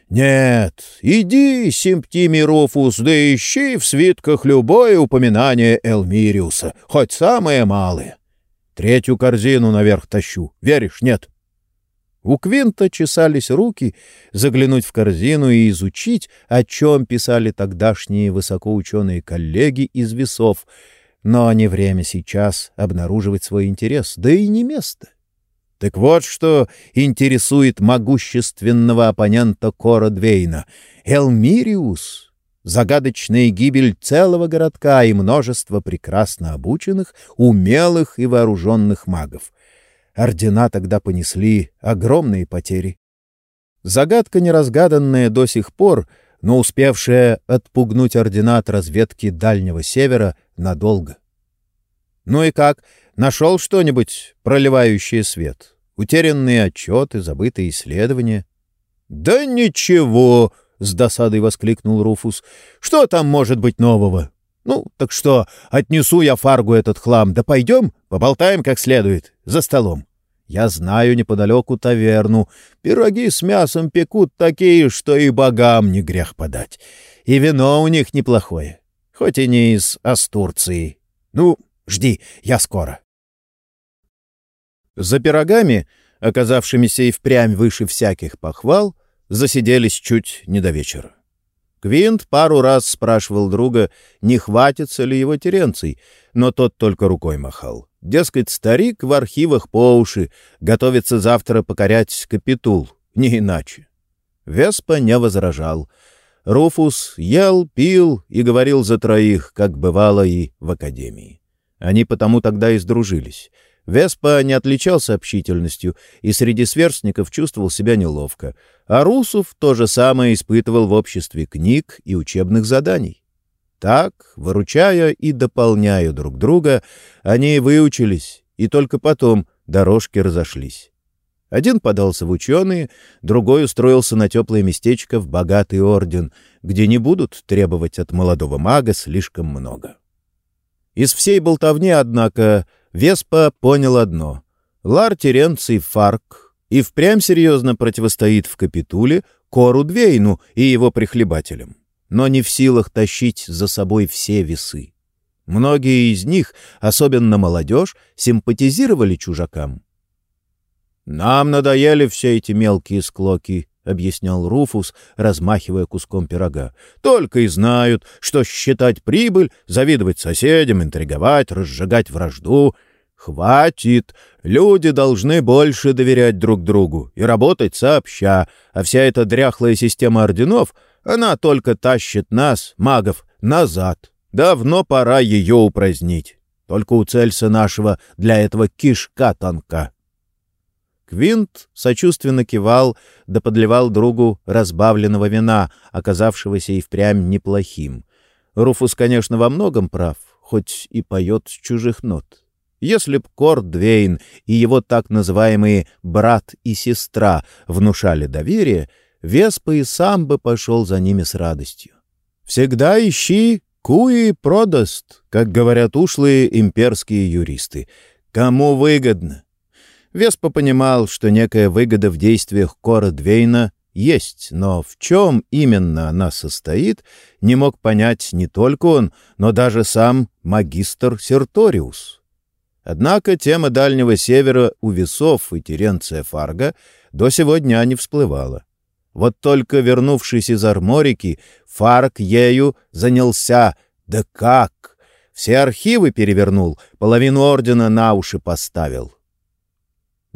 [SPEAKER 1] Нет, иди, Симптимий Руфус, да ищи в свитках любое упоминание Элмириуса, хоть самое малое. Третью корзину наверх тащу. Веришь, нет? У Квинта чесались руки заглянуть в корзину и изучить, о чем писали тогдашние высокоученые коллеги из весов — но не время сейчас обнаруживать свой интерес, да и не место. Так вот, что интересует могущественного оппонента Кора Двейна — Элмириус, загадочная гибель целого городка и множество прекрасно обученных, умелых и вооруженных магов. Ордена тогда понесли огромные потери. Загадка, неразгаданная до сих пор, но успевшая отпугнуть ордена от разведки Дальнего Севера — надолго. Ну и как? Нашел что-нибудь, проливающее свет? Утерянные отчеты, забытые исследования? — Да ничего! — с досадой воскликнул Руфус. — Что там может быть нового? Ну, так что, отнесу я Фаргу этот хлам, да пойдем, поболтаем как следует, за столом. Я знаю неподалеку таверну. Пироги с мясом пекут такие, что и богам не грех подать. И вино у них неплохое хоть и не из Астурции. Ну, жди, я скоро. За пирогами, оказавшимися и впрямь выше всяких похвал, засиделись чуть не до вечера. Квинт пару раз спрашивал друга, не хватится ли его Теренций, но тот только рукой махал. Дескать, старик в архивах по уши, готовится завтра покорять капитул, не иначе. Веспа не возражал — Руфус ел, пил и говорил за троих, как бывало и в академии. Они потому тогда и сдружились. Веспа не отличался общительностью и среди сверстников чувствовал себя неловко, а Русов то же самое испытывал в обществе книг и учебных заданий. Так, выручая и дополняя друг друга, они выучились, и только потом дорожки разошлись. Один подался в ученые, другой устроился на теплое местечко в богатый орден, где не будут требовать от молодого мага слишком много. Из всей болтовни, однако, Веспа понял одно. Лар Теренций Фарк и впрямь серьезно противостоит в Капитуле Кору Двейну и его прихлебателям, но не в силах тащить за собой все весы. Многие из них, особенно молодежь, симпатизировали чужакам. «Нам надоели все эти мелкие склоки», — объяснял Руфус, размахивая куском пирога. «Только и знают, что считать прибыль, завидовать соседям, интриговать, разжигать вражду. Хватит! Люди должны больше доверять друг другу и работать сообща, а вся эта дряхлая система орденов, она только тащит нас, магов, назад. Давно пора ее упразднить. Только у Цельса нашего для этого кишка тонка». Квинт сочувственно кивал, да подливал другу разбавленного вина, оказавшегося и впрямь неплохим. Руфус, конечно, во многом прав, хоть и поет с чужих нот. Если б Корт Двейн и его так называемые «брат» и «сестра» внушали доверие, Веспа и сам бы пошел за ними с радостью. «Всегда ищи куи продаст», как говорят ушлые имперские юристы. «Кому выгодно?» Веспа понимал, что некая выгода в действиях Кора Двейна есть, но в чем именно она состоит, не мог понять не только он, но даже сам магистр Серториус. Однако тема Дальнего Севера у весов и Теренция Фарга до сегодня не всплывала. Вот только вернувшись из Арморики, Фарг ею занялся. Да как! Все архивы перевернул, половину ордена на уши поставил.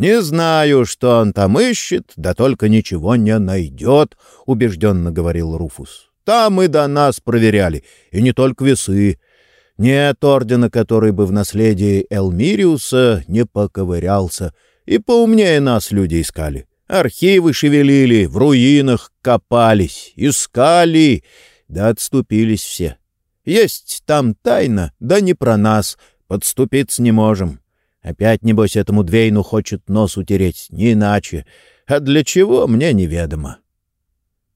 [SPEAKER 1] «Не знаю, что он там ищет, да только ничего не найдет», — убежденно говорил Руфус. «Там и до нас проверяли, и не только весы. Нет ордена, который бы в наследии Элмириуса не поковырялся, и поумнее нас люди искали. Архивы шевелили, в руинах копались, искали, да отступились все. Есть там тайна, да не про нас, подступиться не можем. Опять, небось, этому Двейну хочет нос утереть, не иначе. А для чего, мне неведомо.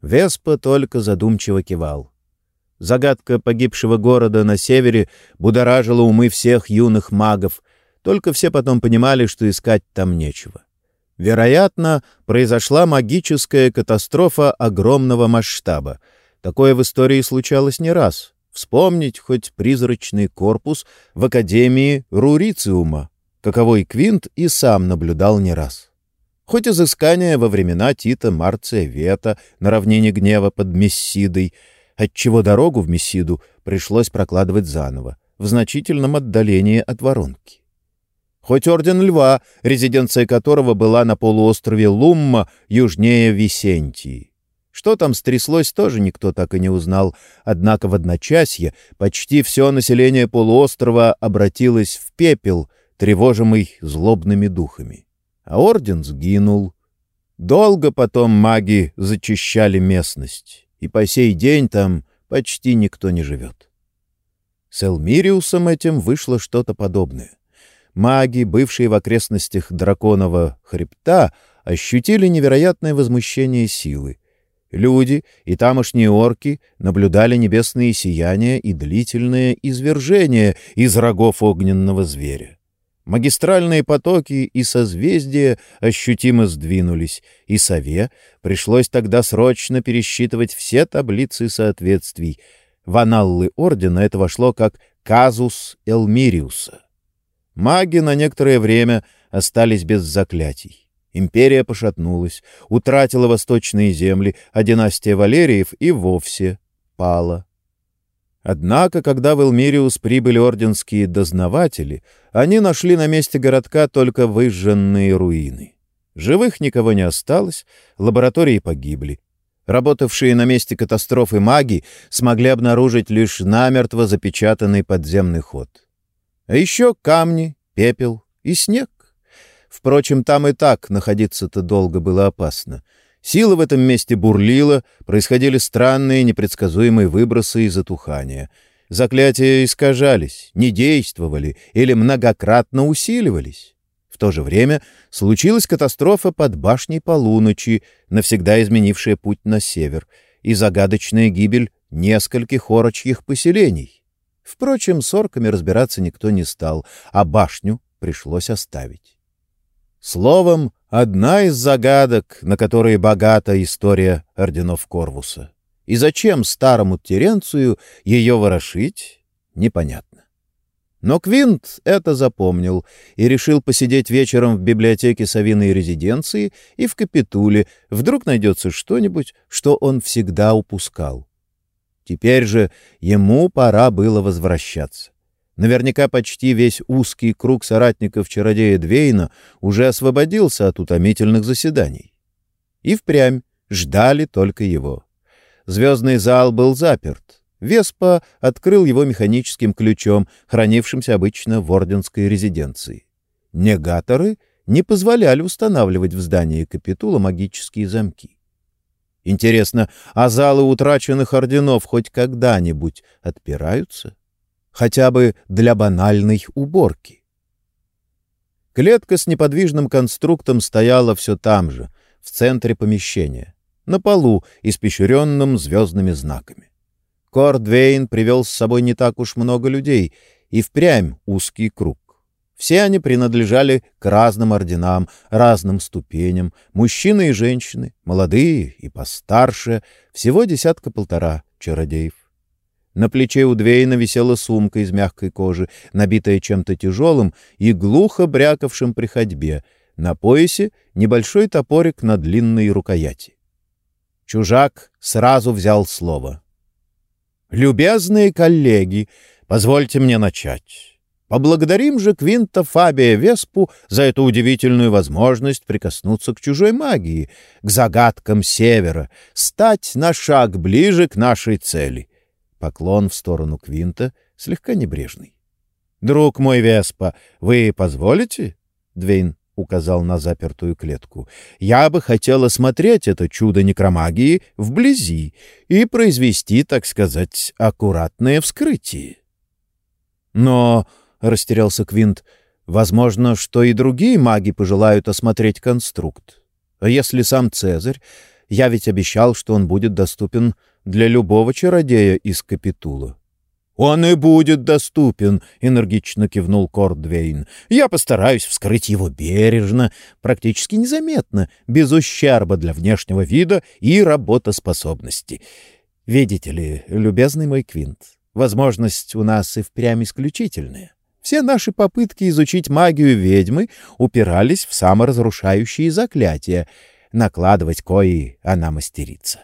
[SPEAKER 1] Веспа только задумчиво кивал. Загадка погибшего города на севере будоражила умы всех юных магов, только все потом понимали, что искать там нечего. Вероятно, произошла магическая катастрофа огромного масштаба. Такое в истории случалось не раз. Вспомнить хоть призрачный корпус в Академии Рурициума каковой Квинт и сам наблюдал не раз. Хоть изыскания во времена Тита Марция Вета на равнине гнева под Мессидой, отчего дорогу в Мессиду пришлось прокладывать заново, в значительном отдалении от воронки. Хоть Орден Льва, резиденция которого была на полуострове Лумма, южнее Висентии. Что там стряслось, тоже никто так и не узнал, однако в одночасье почти все население полуострова обратилось в пепел — тревожимый злобными духами. А орден сгинул. Долго потом маги зачищали местность, и по сей день там почти никто не живет. С Элмириусом этим вышло что-то подобное. Маги, бывшие в окрестностях драконового хребта, ощутили невероятное возмущение силы. Люди и тамошние орки наблюдали небесные сияния и длительное извержение из рогов огненного зверя. Магистральные потоки и созвездия ощутимо сдвинулись, и сове пришлось тогда срочно пересчитывать все таблицы соответствий. В аналлы ордена это вошло как «казус Элмириуса». Маги на некоторое время остались без заклятий. Империя пошатнулась, утратила восточные земли, а династия Валериев и вовсе пала. Однако, когда в Элмириус прибыли орденские дознаватели, они нашли на месте городка только выжженные руины. Живых никого не осталось, лаборатории погибли. Работавшие на месте катастрофы маги смогли обнаружить лишь намертво запечатанный подземный ход. А еще камни, пепел и снег. Впрочем, там и так находиться-то долго было опасно. Сила в этом месте бурлила, происходили странные непредсказуемые выбросы и затухания. Заклятия искажались, не действовали или многократно усиливались. В то же время случилась катастрофа под башней полуночи, навсегда изменившая путь на север, и загадочная гибель нескольких орочьих поселений. Впрочем, с орками разбираться никто не стал, а башню пришлось оставить. Словом, одна из загадок, на которые богата история орденов Корвуса. И зачем старому Теренцию ее ворошить, непонятно. Но Квинт это запомнил и решил посидеть вечером в библиотеке Савиной резиденции и в Капитуле. Вдруг найдется что-нибудь, что он всегда упускал. Теперь же ему пора было возвращаться. Наверняка почти весь узкий круг соратников чародея Двейна уже освободился от утомительных заседаний. И впрямь ждали только его. Звездный зал был заперт. Веспа открыл его механическим ключом, хранившимся обычно в орденской резиденции. Негаторы не позволяли устанавливать в здании капитула магические замки. Интересно, а залы утраченных орденов хоть когда-нибудь отпираются? Хотя бы для банальной уборки. Клетка с неподвижным конструктом стояла все там же, в центре помещения, на полу, испещренном звездными знаками. Кордвейн привел с собой не так уж много людей, и впрямь узкий круг. Все они принадлежали к разным орденам, разным ступеням, мужчины и женщины, молодые и постарше, всего десятка-полтора чародеев. На плече у Двейна висела сумка из мягкой кожи, набитая чем-то тяжелым и глухо брякавшим при ходьбе. На поясе небольшой топорик на длинной рукояти. Чужак сразу взял слово. Любезные коллеги, позвольте мне начать. Поблагодарим же Квинта Фабия Веспу за эту удивительную возможность прикоснуться к чужой магии, к загадкам Севера, стать на шаг ближе к нашей цели. Поклон в сторону Квинта слегка небрежный. «Друг мой Веспа, вы позволите?» Двейн — указал на запертую клетку. «Я бы хотел осмотреть это чудо некромагии вблизи и произвести, так сказать, аккуратное вскрытие». «Но...» — растерялся Квинт. «Возможно, что и другие маги пожелают осмотреть конструкт. А если сам Цезарь? Я ведь обещал, что он будет доступен для любого чародея из Капитула». «Он и будет доступен», — энергично кивнул Кордвейн. «Я постараюсь вскрыть его бережно, практически незаметно, без ущерба для внешнего вида и работоспособности. Видите ли, любезный мой Квинт, возможность у нас и впрямь исключительная. Все наши попытки изучить магию ведьмы упирались в саморазрушающие заклятия. Накладывать кои она мастерица».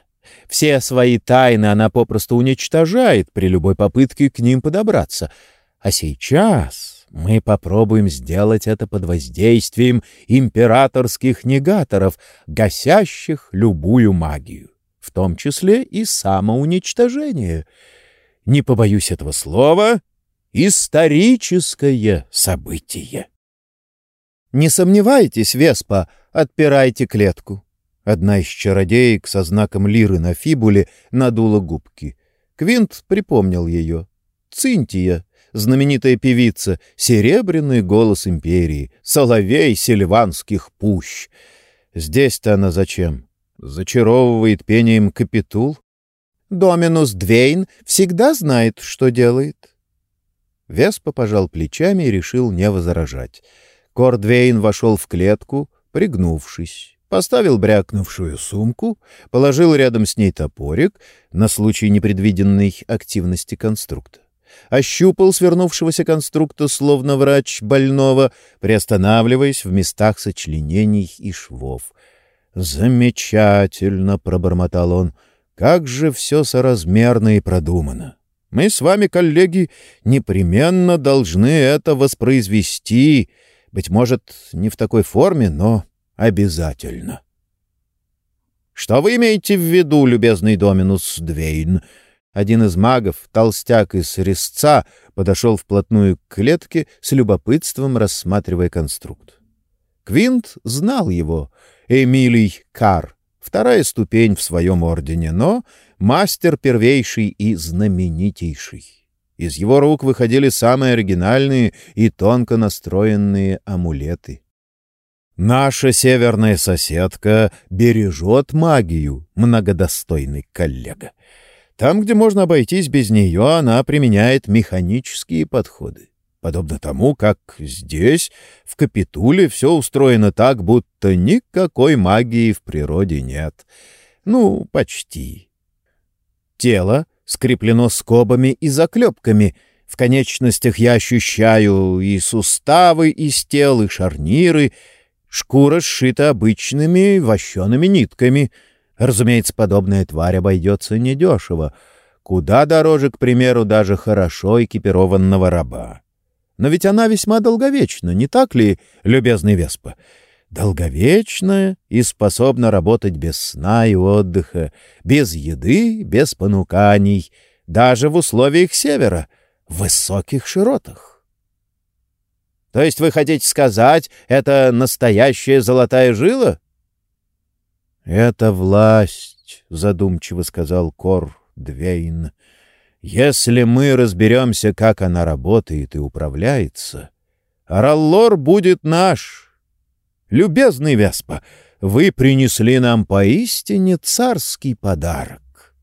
[SPEAKER 1] Все свои тайны она попросту уничтожает при любой попытке к ним подобраться. А сейчас мы попробуем сделать это под воздействием императорских негаторов, гасящих любую магию, в том числе и самоуничтожение. Не побоюсь этого слова — историческое событие. Не сомневайтесь, Веспа, отпирайте клетку. Одна из чародеек со знаком лиры на фибуле надула губки. Квинт припомнил ее. Цинтия, знаменитая певица, серебряный голос империи, соловей сильванских пущ. Здесь-то она зачем? Зачаровывает пением капитул? Доминус Двейн всегда знает, что делает. Веспа пожал плечами и решил не возражать. Кордвейн вошел в клетку, пригнувшись поставил брякнувшую сумку, положил рядом с ней топорик на случай непредвиденной активности конструкта. Ощупал свернувшегося конструкта, словно врач больного, приостанавливаясь в местах сочленений и швов. «Замечательно!» — пробормотал он. «Как же все соразмерно и продумано! Мы с вами, коллеги, непременно должны это воспроизвести, быть может, не в такой форме, но обязательно. Что вы имеете в виду, любезный Доминус Двейн? Один из магов, толстяк из резца, подошел вплотную к клетке с любопытством, рассматривая конструкт. Квинт знал его, Эмилий Кар, вторая ступень в своем ордене, но мастер первейший и знаменитейший. Из его рук выходили самые оригинальные и тонко настроенные амулеты. Наша северная соседка бережет магию, многодостойный коллега. Там, где можно обойтись без нее, она применяет механические подходы. Подобно тому, как здесь, в Капитуле, все устроено так, будто никакой магии в природе нет. Ну, почти. Тело скреплено скобами и заклепками. В конечностях я ощущаю и суставы из тел, и шарниры. Шкура сшита обычными вощеными нитками. Разумеется, подобная тварь обойдется недешево. Куда дороже, к примеру, даже хорошо экипированного раба. Но ведь она весьма долговечна, не так ли, любезный Веспа? долговечная и способна работать без сна и отдыха, без еды, без понуканий, даже в условиях севера, в высоких широтах. — То есть вы хотите сказать, это настоящая золотая жила? — Это власть, — задумчиво сказал Кор Двейн. — Если мы разберемся, как она работает и управляется, Раллор будет наш — Любезный Веспа, вы принесли нам поистине царский подарок.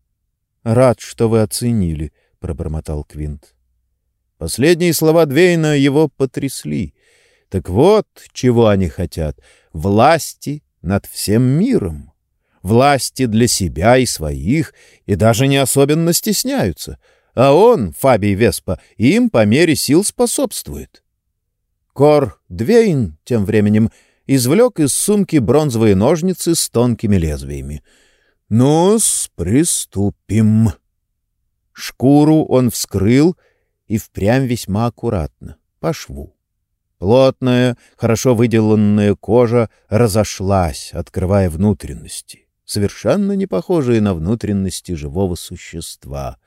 [SPEAKER 1] — Рад, что вы оценили, — пробормотал Квинт. Последние слова Двейна его потрясли. Так вот, чего они хотят — власти над всем миром. Власти для себя и своих, и даже не особенно стесняются. А он, Фабий Веспа, им по мере сил способствует. Кор Двейн тем временем извлек из сумки бронзовые ножницы с тонкими лезвиями. ну приступим. Шкуру он вскрыл и впрямь весьма аккуратно, по шву. Плотная, хорошо выделанная кожа разошлась, открывая внутренности, совершенно не похожие на внутренности живого существа.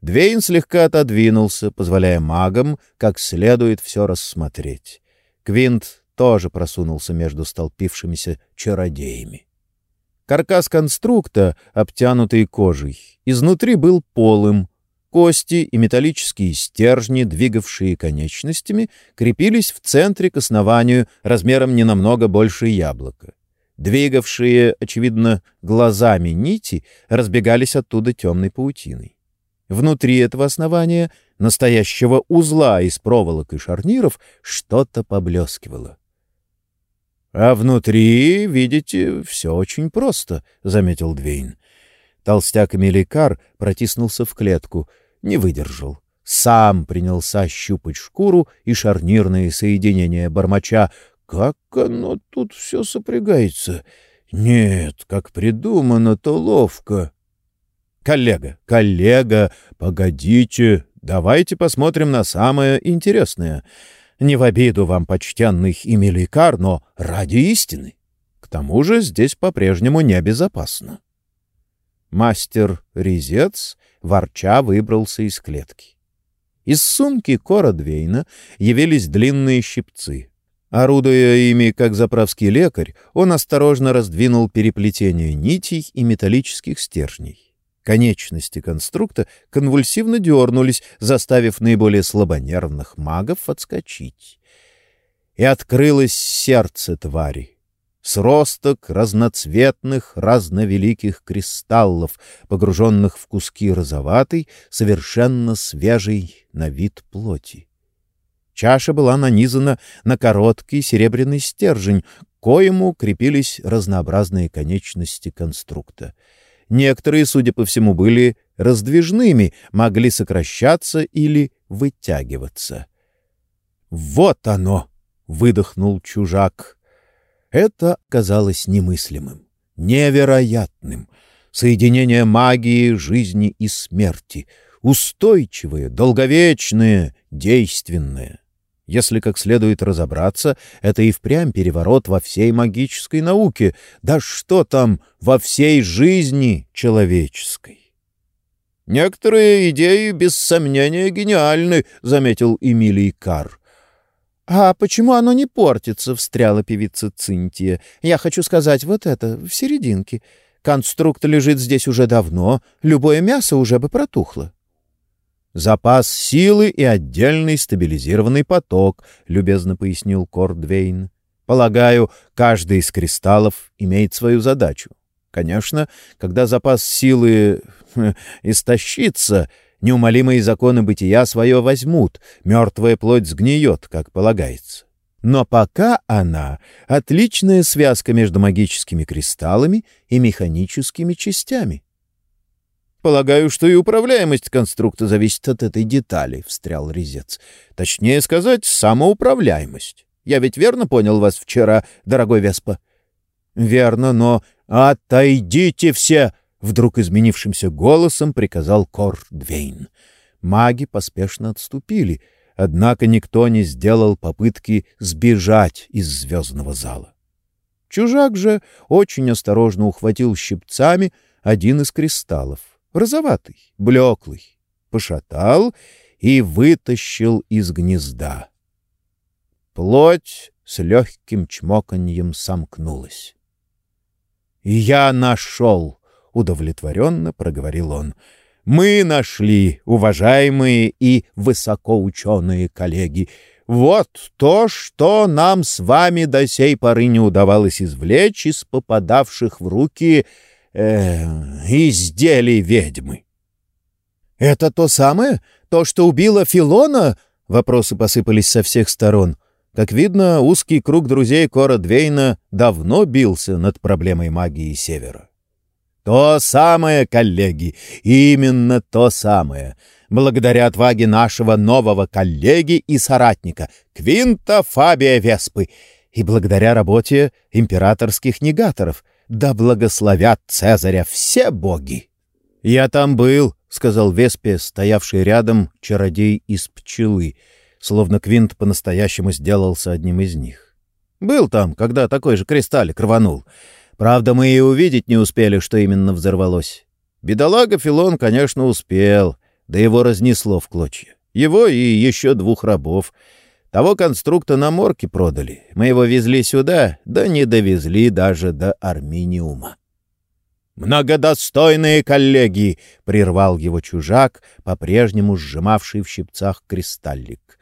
[SPEAKER 1] Двейн слегка отодвинулся, позволяя магам как следует все рассмотреть. Квинт тоже просунулся между столпившимися чародеями. Каркас конструкта, обтянутый кожей, изнутри был полым. Кости и металлические стержни, двигавшие конечностями, крепились в центре к основанию размером не намного больше яблока. Двигавшие, очевидно, глазами нити разбегались оттуда темной паутиной. Внутри этого основания, настоящего узла из проволок и шарниров, что-то поблескивало. — А внутри, видите, все очень просто, — заметил Двейн. Толстяк Меликар протиснулся в клетку, не выдержал. Сам принялся щупать шкуру и шарнирные соединения бармача. Как оно тут все сопрягается? Нет, как придумано-то ловко. «Коллега, коллега, погодите, давайте посмотрим на самое интересное. Не в обиду вам, почтенных и миликар, но ради истины. К тому же здесь по-прежнему небезопасно». Мастер Резец ворча выбрался из клетки. Из сумки Кора Двейна явились длинные щипцы. Орудуя ими, как заправский лекарь, он осторожно раздвинул переплетение нитей и металлических стержней. Конечности конструкта конвульсивно дернулись, заставив наиболее слабонервных магов отскочить. И открылось сердце твари. Сросток разноцветных, разновеликих кристаллов, погруженных в куски розоватой, совершенно свежей на вид плоти. Чаша была нанизана на короткий серебряный стержень, к коему крепились разнообразные конечности конструкта — Некоторые, судя по всему, были раздвижными, могли сокращаться или вытягиваться. «Вот оно!» — выдохнул чужак. Это казалось немыслимым, невероятным. Соединение магии, жизни и смерти. Устойчивое, долговечное, действенное. Если как следует разобраться, это и впрямь переворот во всей магической науке, да что там во всей жизни человеческой. «Некоторые идеи, без сомнения, гениальны», — заметил Эмилий Карр.
[SPEAKER 2] «А почему оно не портится?» — встряла певица Цинтия. «Я хочу сказать вот это, в серединке. Конструкт лежит здесь уже давно, любое мясо уже бы протухло».
[SPEAKER 1] «Запас силы и отдельный стабилизированный поток», — любезно пояснил Кордвейн. «Полагаю, каждый из кристаллов имеет свою задачу. Конечно, когда запас силы хм, истощится, неумолимые законы бытия свое возьмут, мертвая плоть сгниет, как полагается. Но пока она — отличная связка между магическими кристаллами и механическими частями. «Полагаю, что и управляемость конструкта зависит от этой детали», — встрял Резец. «Точнее сказать, самоуправляемость. Я ведь верно понял вас вчера, дорогой Веспа?» «Верно, но отойдите все!» — вдруг изменившимся голосом приказал Кор Двейн. Маги поспешно отступили, однако никто не сделал попытки сбежать из звездного зала. Чужак же очень осторожно ухватил щипцами один из кристаллов розоватый, блеклый, пошатал и вытащил из гнезда. Плоть с легким чмоканьем сомкнулась. «Я нашел!» — удовлетворенно проговорил он. «Мы нашли, уважаемые и высокоученые коллеги. Вот то, что нам с вами до сей поры не удавалось извлечь из попадавших в руки э, изделий ведьмы. «Это то самое? То, что убило Филона?» Вопросы посыпались со всех сторон. Как видно, узкий круг друзей Кора Двейна давно бился над проблемой магии Севера. «То самое, коллеги, именно то самое. Благодаря отваге нашего нового коллеги и соратника, Квинта Фабия Веспы, и благодаря работе императорских негаторов, да благословят Цезаря все боги!» «Я там был», — сказал Веспе, стоявший рядом чародей из пчелы, словно Квинт по-настоящему сделался одним из них. «Был там, когда такой же кристаллик рванул. Правда, мы и увидеть не успели, что именно взорвалось. Бедолага Филон, конечно, успел, да его разнесло в клочья. Его и еще двух рабов — того конструкта на морке продали. Мы его везли сюда, да не довезли даже до Арминиума. «Многодостойные коллеги!» — прервал его чужак, по-прежнему сжимавший в щипцах кристаллик.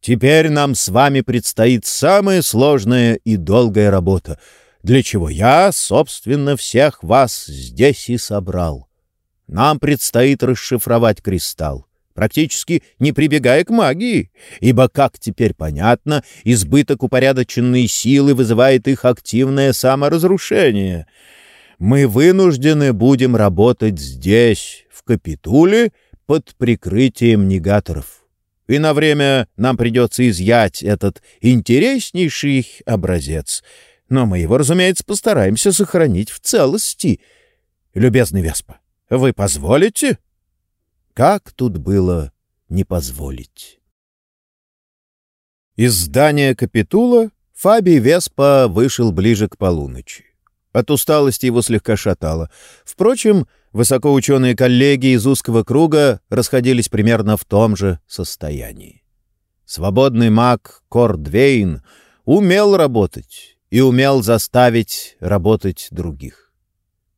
[SPEAKER 1] «Теперь нам с вами предстоит самая сложная и долгая работа, для чего я, собственно, всех вас здесь и собрал. Нам предстоит расшифровать кристалл практически не прибегая к магии, ибо, как теперь понятно, избыток упорядоченной силы вызывает их активное саморазрушение. Мы вынуждены будем работать здесь, в Капитуле, под прикрытием негаторов. И на время нам придется изъять этот интереснейший образец. Но мы его, разумеется, постараемся сохранить в целости. Любезный Веспа, вы позволите?» Как тут было не позволить? Из здания капитула Фабий Веспа вышел ближе к полуночи. От усталости его слегка шатало. Впрочем, высокоученые коллеги из узкого круга расходились примерно в том же состоянии. Свободный маг Кордвейн умел работать и умел заставить работать других.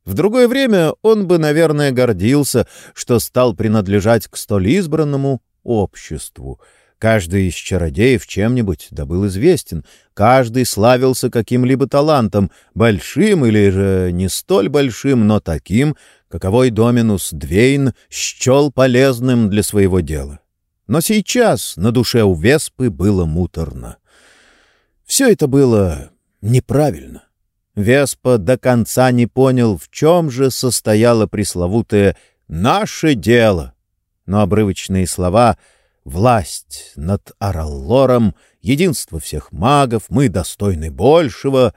[SPEAKER 1] В другое время он бы, наверное, гордился, что стал принадлежать к столь избранному обществу. Каждый из чародеев чем-нибудь да был известен, каждый славился каким-либо талантом, большим или же не столь большим, но таким, каковой Доминус Двейн счел полезным для своего дела. Но сейчас на душе у Веспы было муторно. Все это было неправильно. Веспа до конца не понял, в чем же состояло пресловутое «наше дело». Но обрывочные слова «власть над Араллором», «единство всех магов», «мы достойны большего»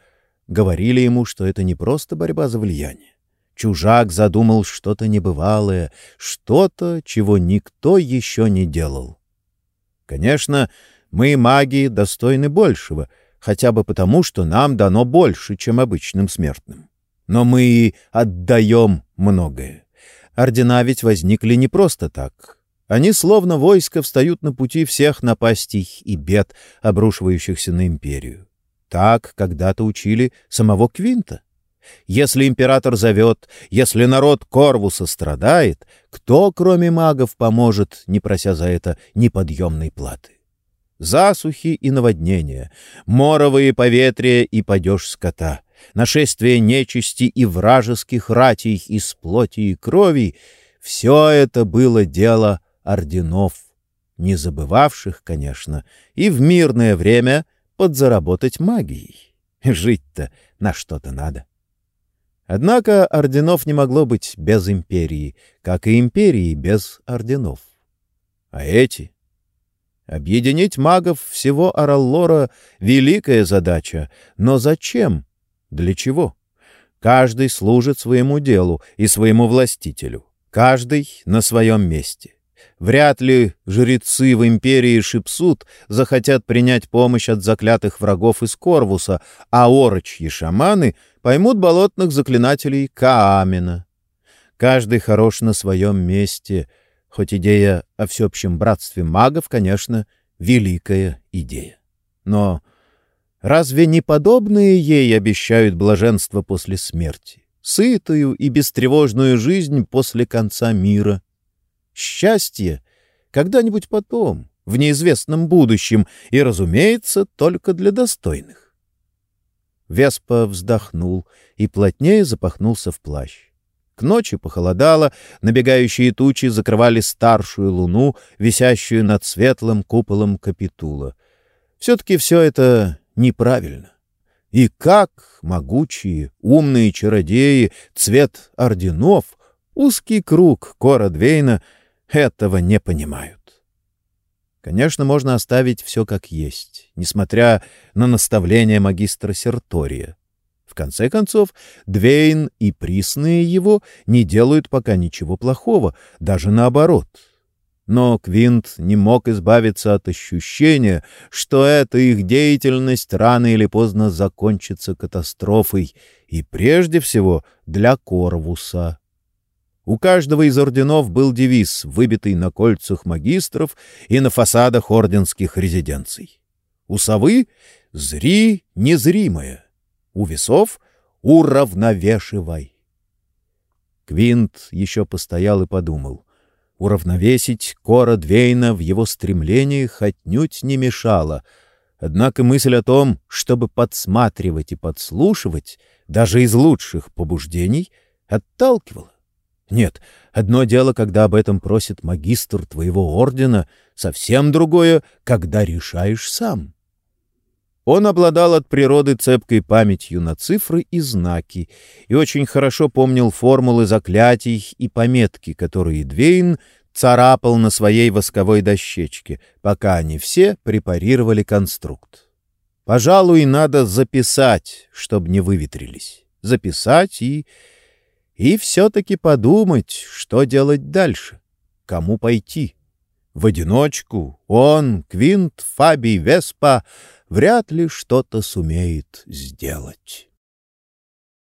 [SPEAKER 1] говорили ему, что это не просто борьба за влияние. Чужак задумал что-то небывалое, что-то, чего никто еще не делал. Конечно, Мы, маги, достойны большего, хотя бы потому, что нам дано больше, чем обычным смертным. Но мы и отдаем многое. Ордена ведь возникли не просто так. Они, словно войско, встают на пути всех напастей и бед, обрушивающихся на империю. Так когда-то учили самого Квинта. Если император зовет, если народ Корвуса страдает, кто, кроме магов, поможет, не прося за это неподъемной платы? Засухи и наводнения, моровые поветрия и падеж скота, нашествие нечисти и вражеских ратей из плоти и крови — все это было дело орденов, не забывавших, конечно, и в мирное время подзаработать магией. Жить-то на что-то надо. Однако орденов не могло быть без империи, как и империи без орденов. А эти? Объединить магов всего Араллора — великая задача. Но зачем? Для чего? Каждый служит своему делу и своему властителю. Каждый на своем месте. Вряд ли жрецы в империи Шипсут захотят принять помощь от заклятых врагов из Корвуса, а орочьи шаманы поймут болотных заклинателей Каамина. Каждый хорош на своем месте, хоть идея о всеобщем братстве магов, конечно, великая идея. Но разве не подобные ей обещают блаженство после смерти, сытую и бестревожную жизнь после конца мира — Счастье когда-нибудь потом, в неизвестном будущем, и, разумеется, только для достойных. Веспа вздохнул и плотнее запахнулся в плащ. К ночи похолодало, набегающие тучи закрывали старшую луну, висящую над светлым куполом капитула. Все-таки все это неправильно. И как могучие, умные чародеи, цвет орденов, узкий круг Кора Двейна — этого не понимают. Конечно, можно оставить все как есть, несмотря на наставления магистра Сертория. Конце концов, Двейн и присные его не делают пока ничего плохого, даже наоборот. Но Квинт не мог избавиться от ощущения, что эта их деятельность рано или поздно закончится катастрофой, и прежде всего для Корвуса. У каждого из орденов был девиз, выбитый на кольцах магистров и на фасадах орденских резиденций. У совы — «Зри незримое», у весов — «Уравновешивай». Квинт еще постоял и подумал. Уравновесить Кора Двейна в его стремлениях отнюдь не мешало, однако мысль о том, чтобы подсматривать и подслушивать, даже из лучших побуждений, отталкивала. Нет, одно дело, когда об этом просит магистр твоего ордена, совсем другое, когда решаешь сам. Он обладал от природы цепкой памятью на цифры и знаки и очень хорошо помнил формулы заклятий и пометки, которые Двейн царапал на своей восковой дощечке, пока они все препарировали конструкт. Пожалуй, надо записать, чтобы не выветрились. Записать и и все-таки подумать, что делать дальше, кому пойти. В одиночку он, Квинт, Фабий, Веспа вряд ли что-то сумеет сделать.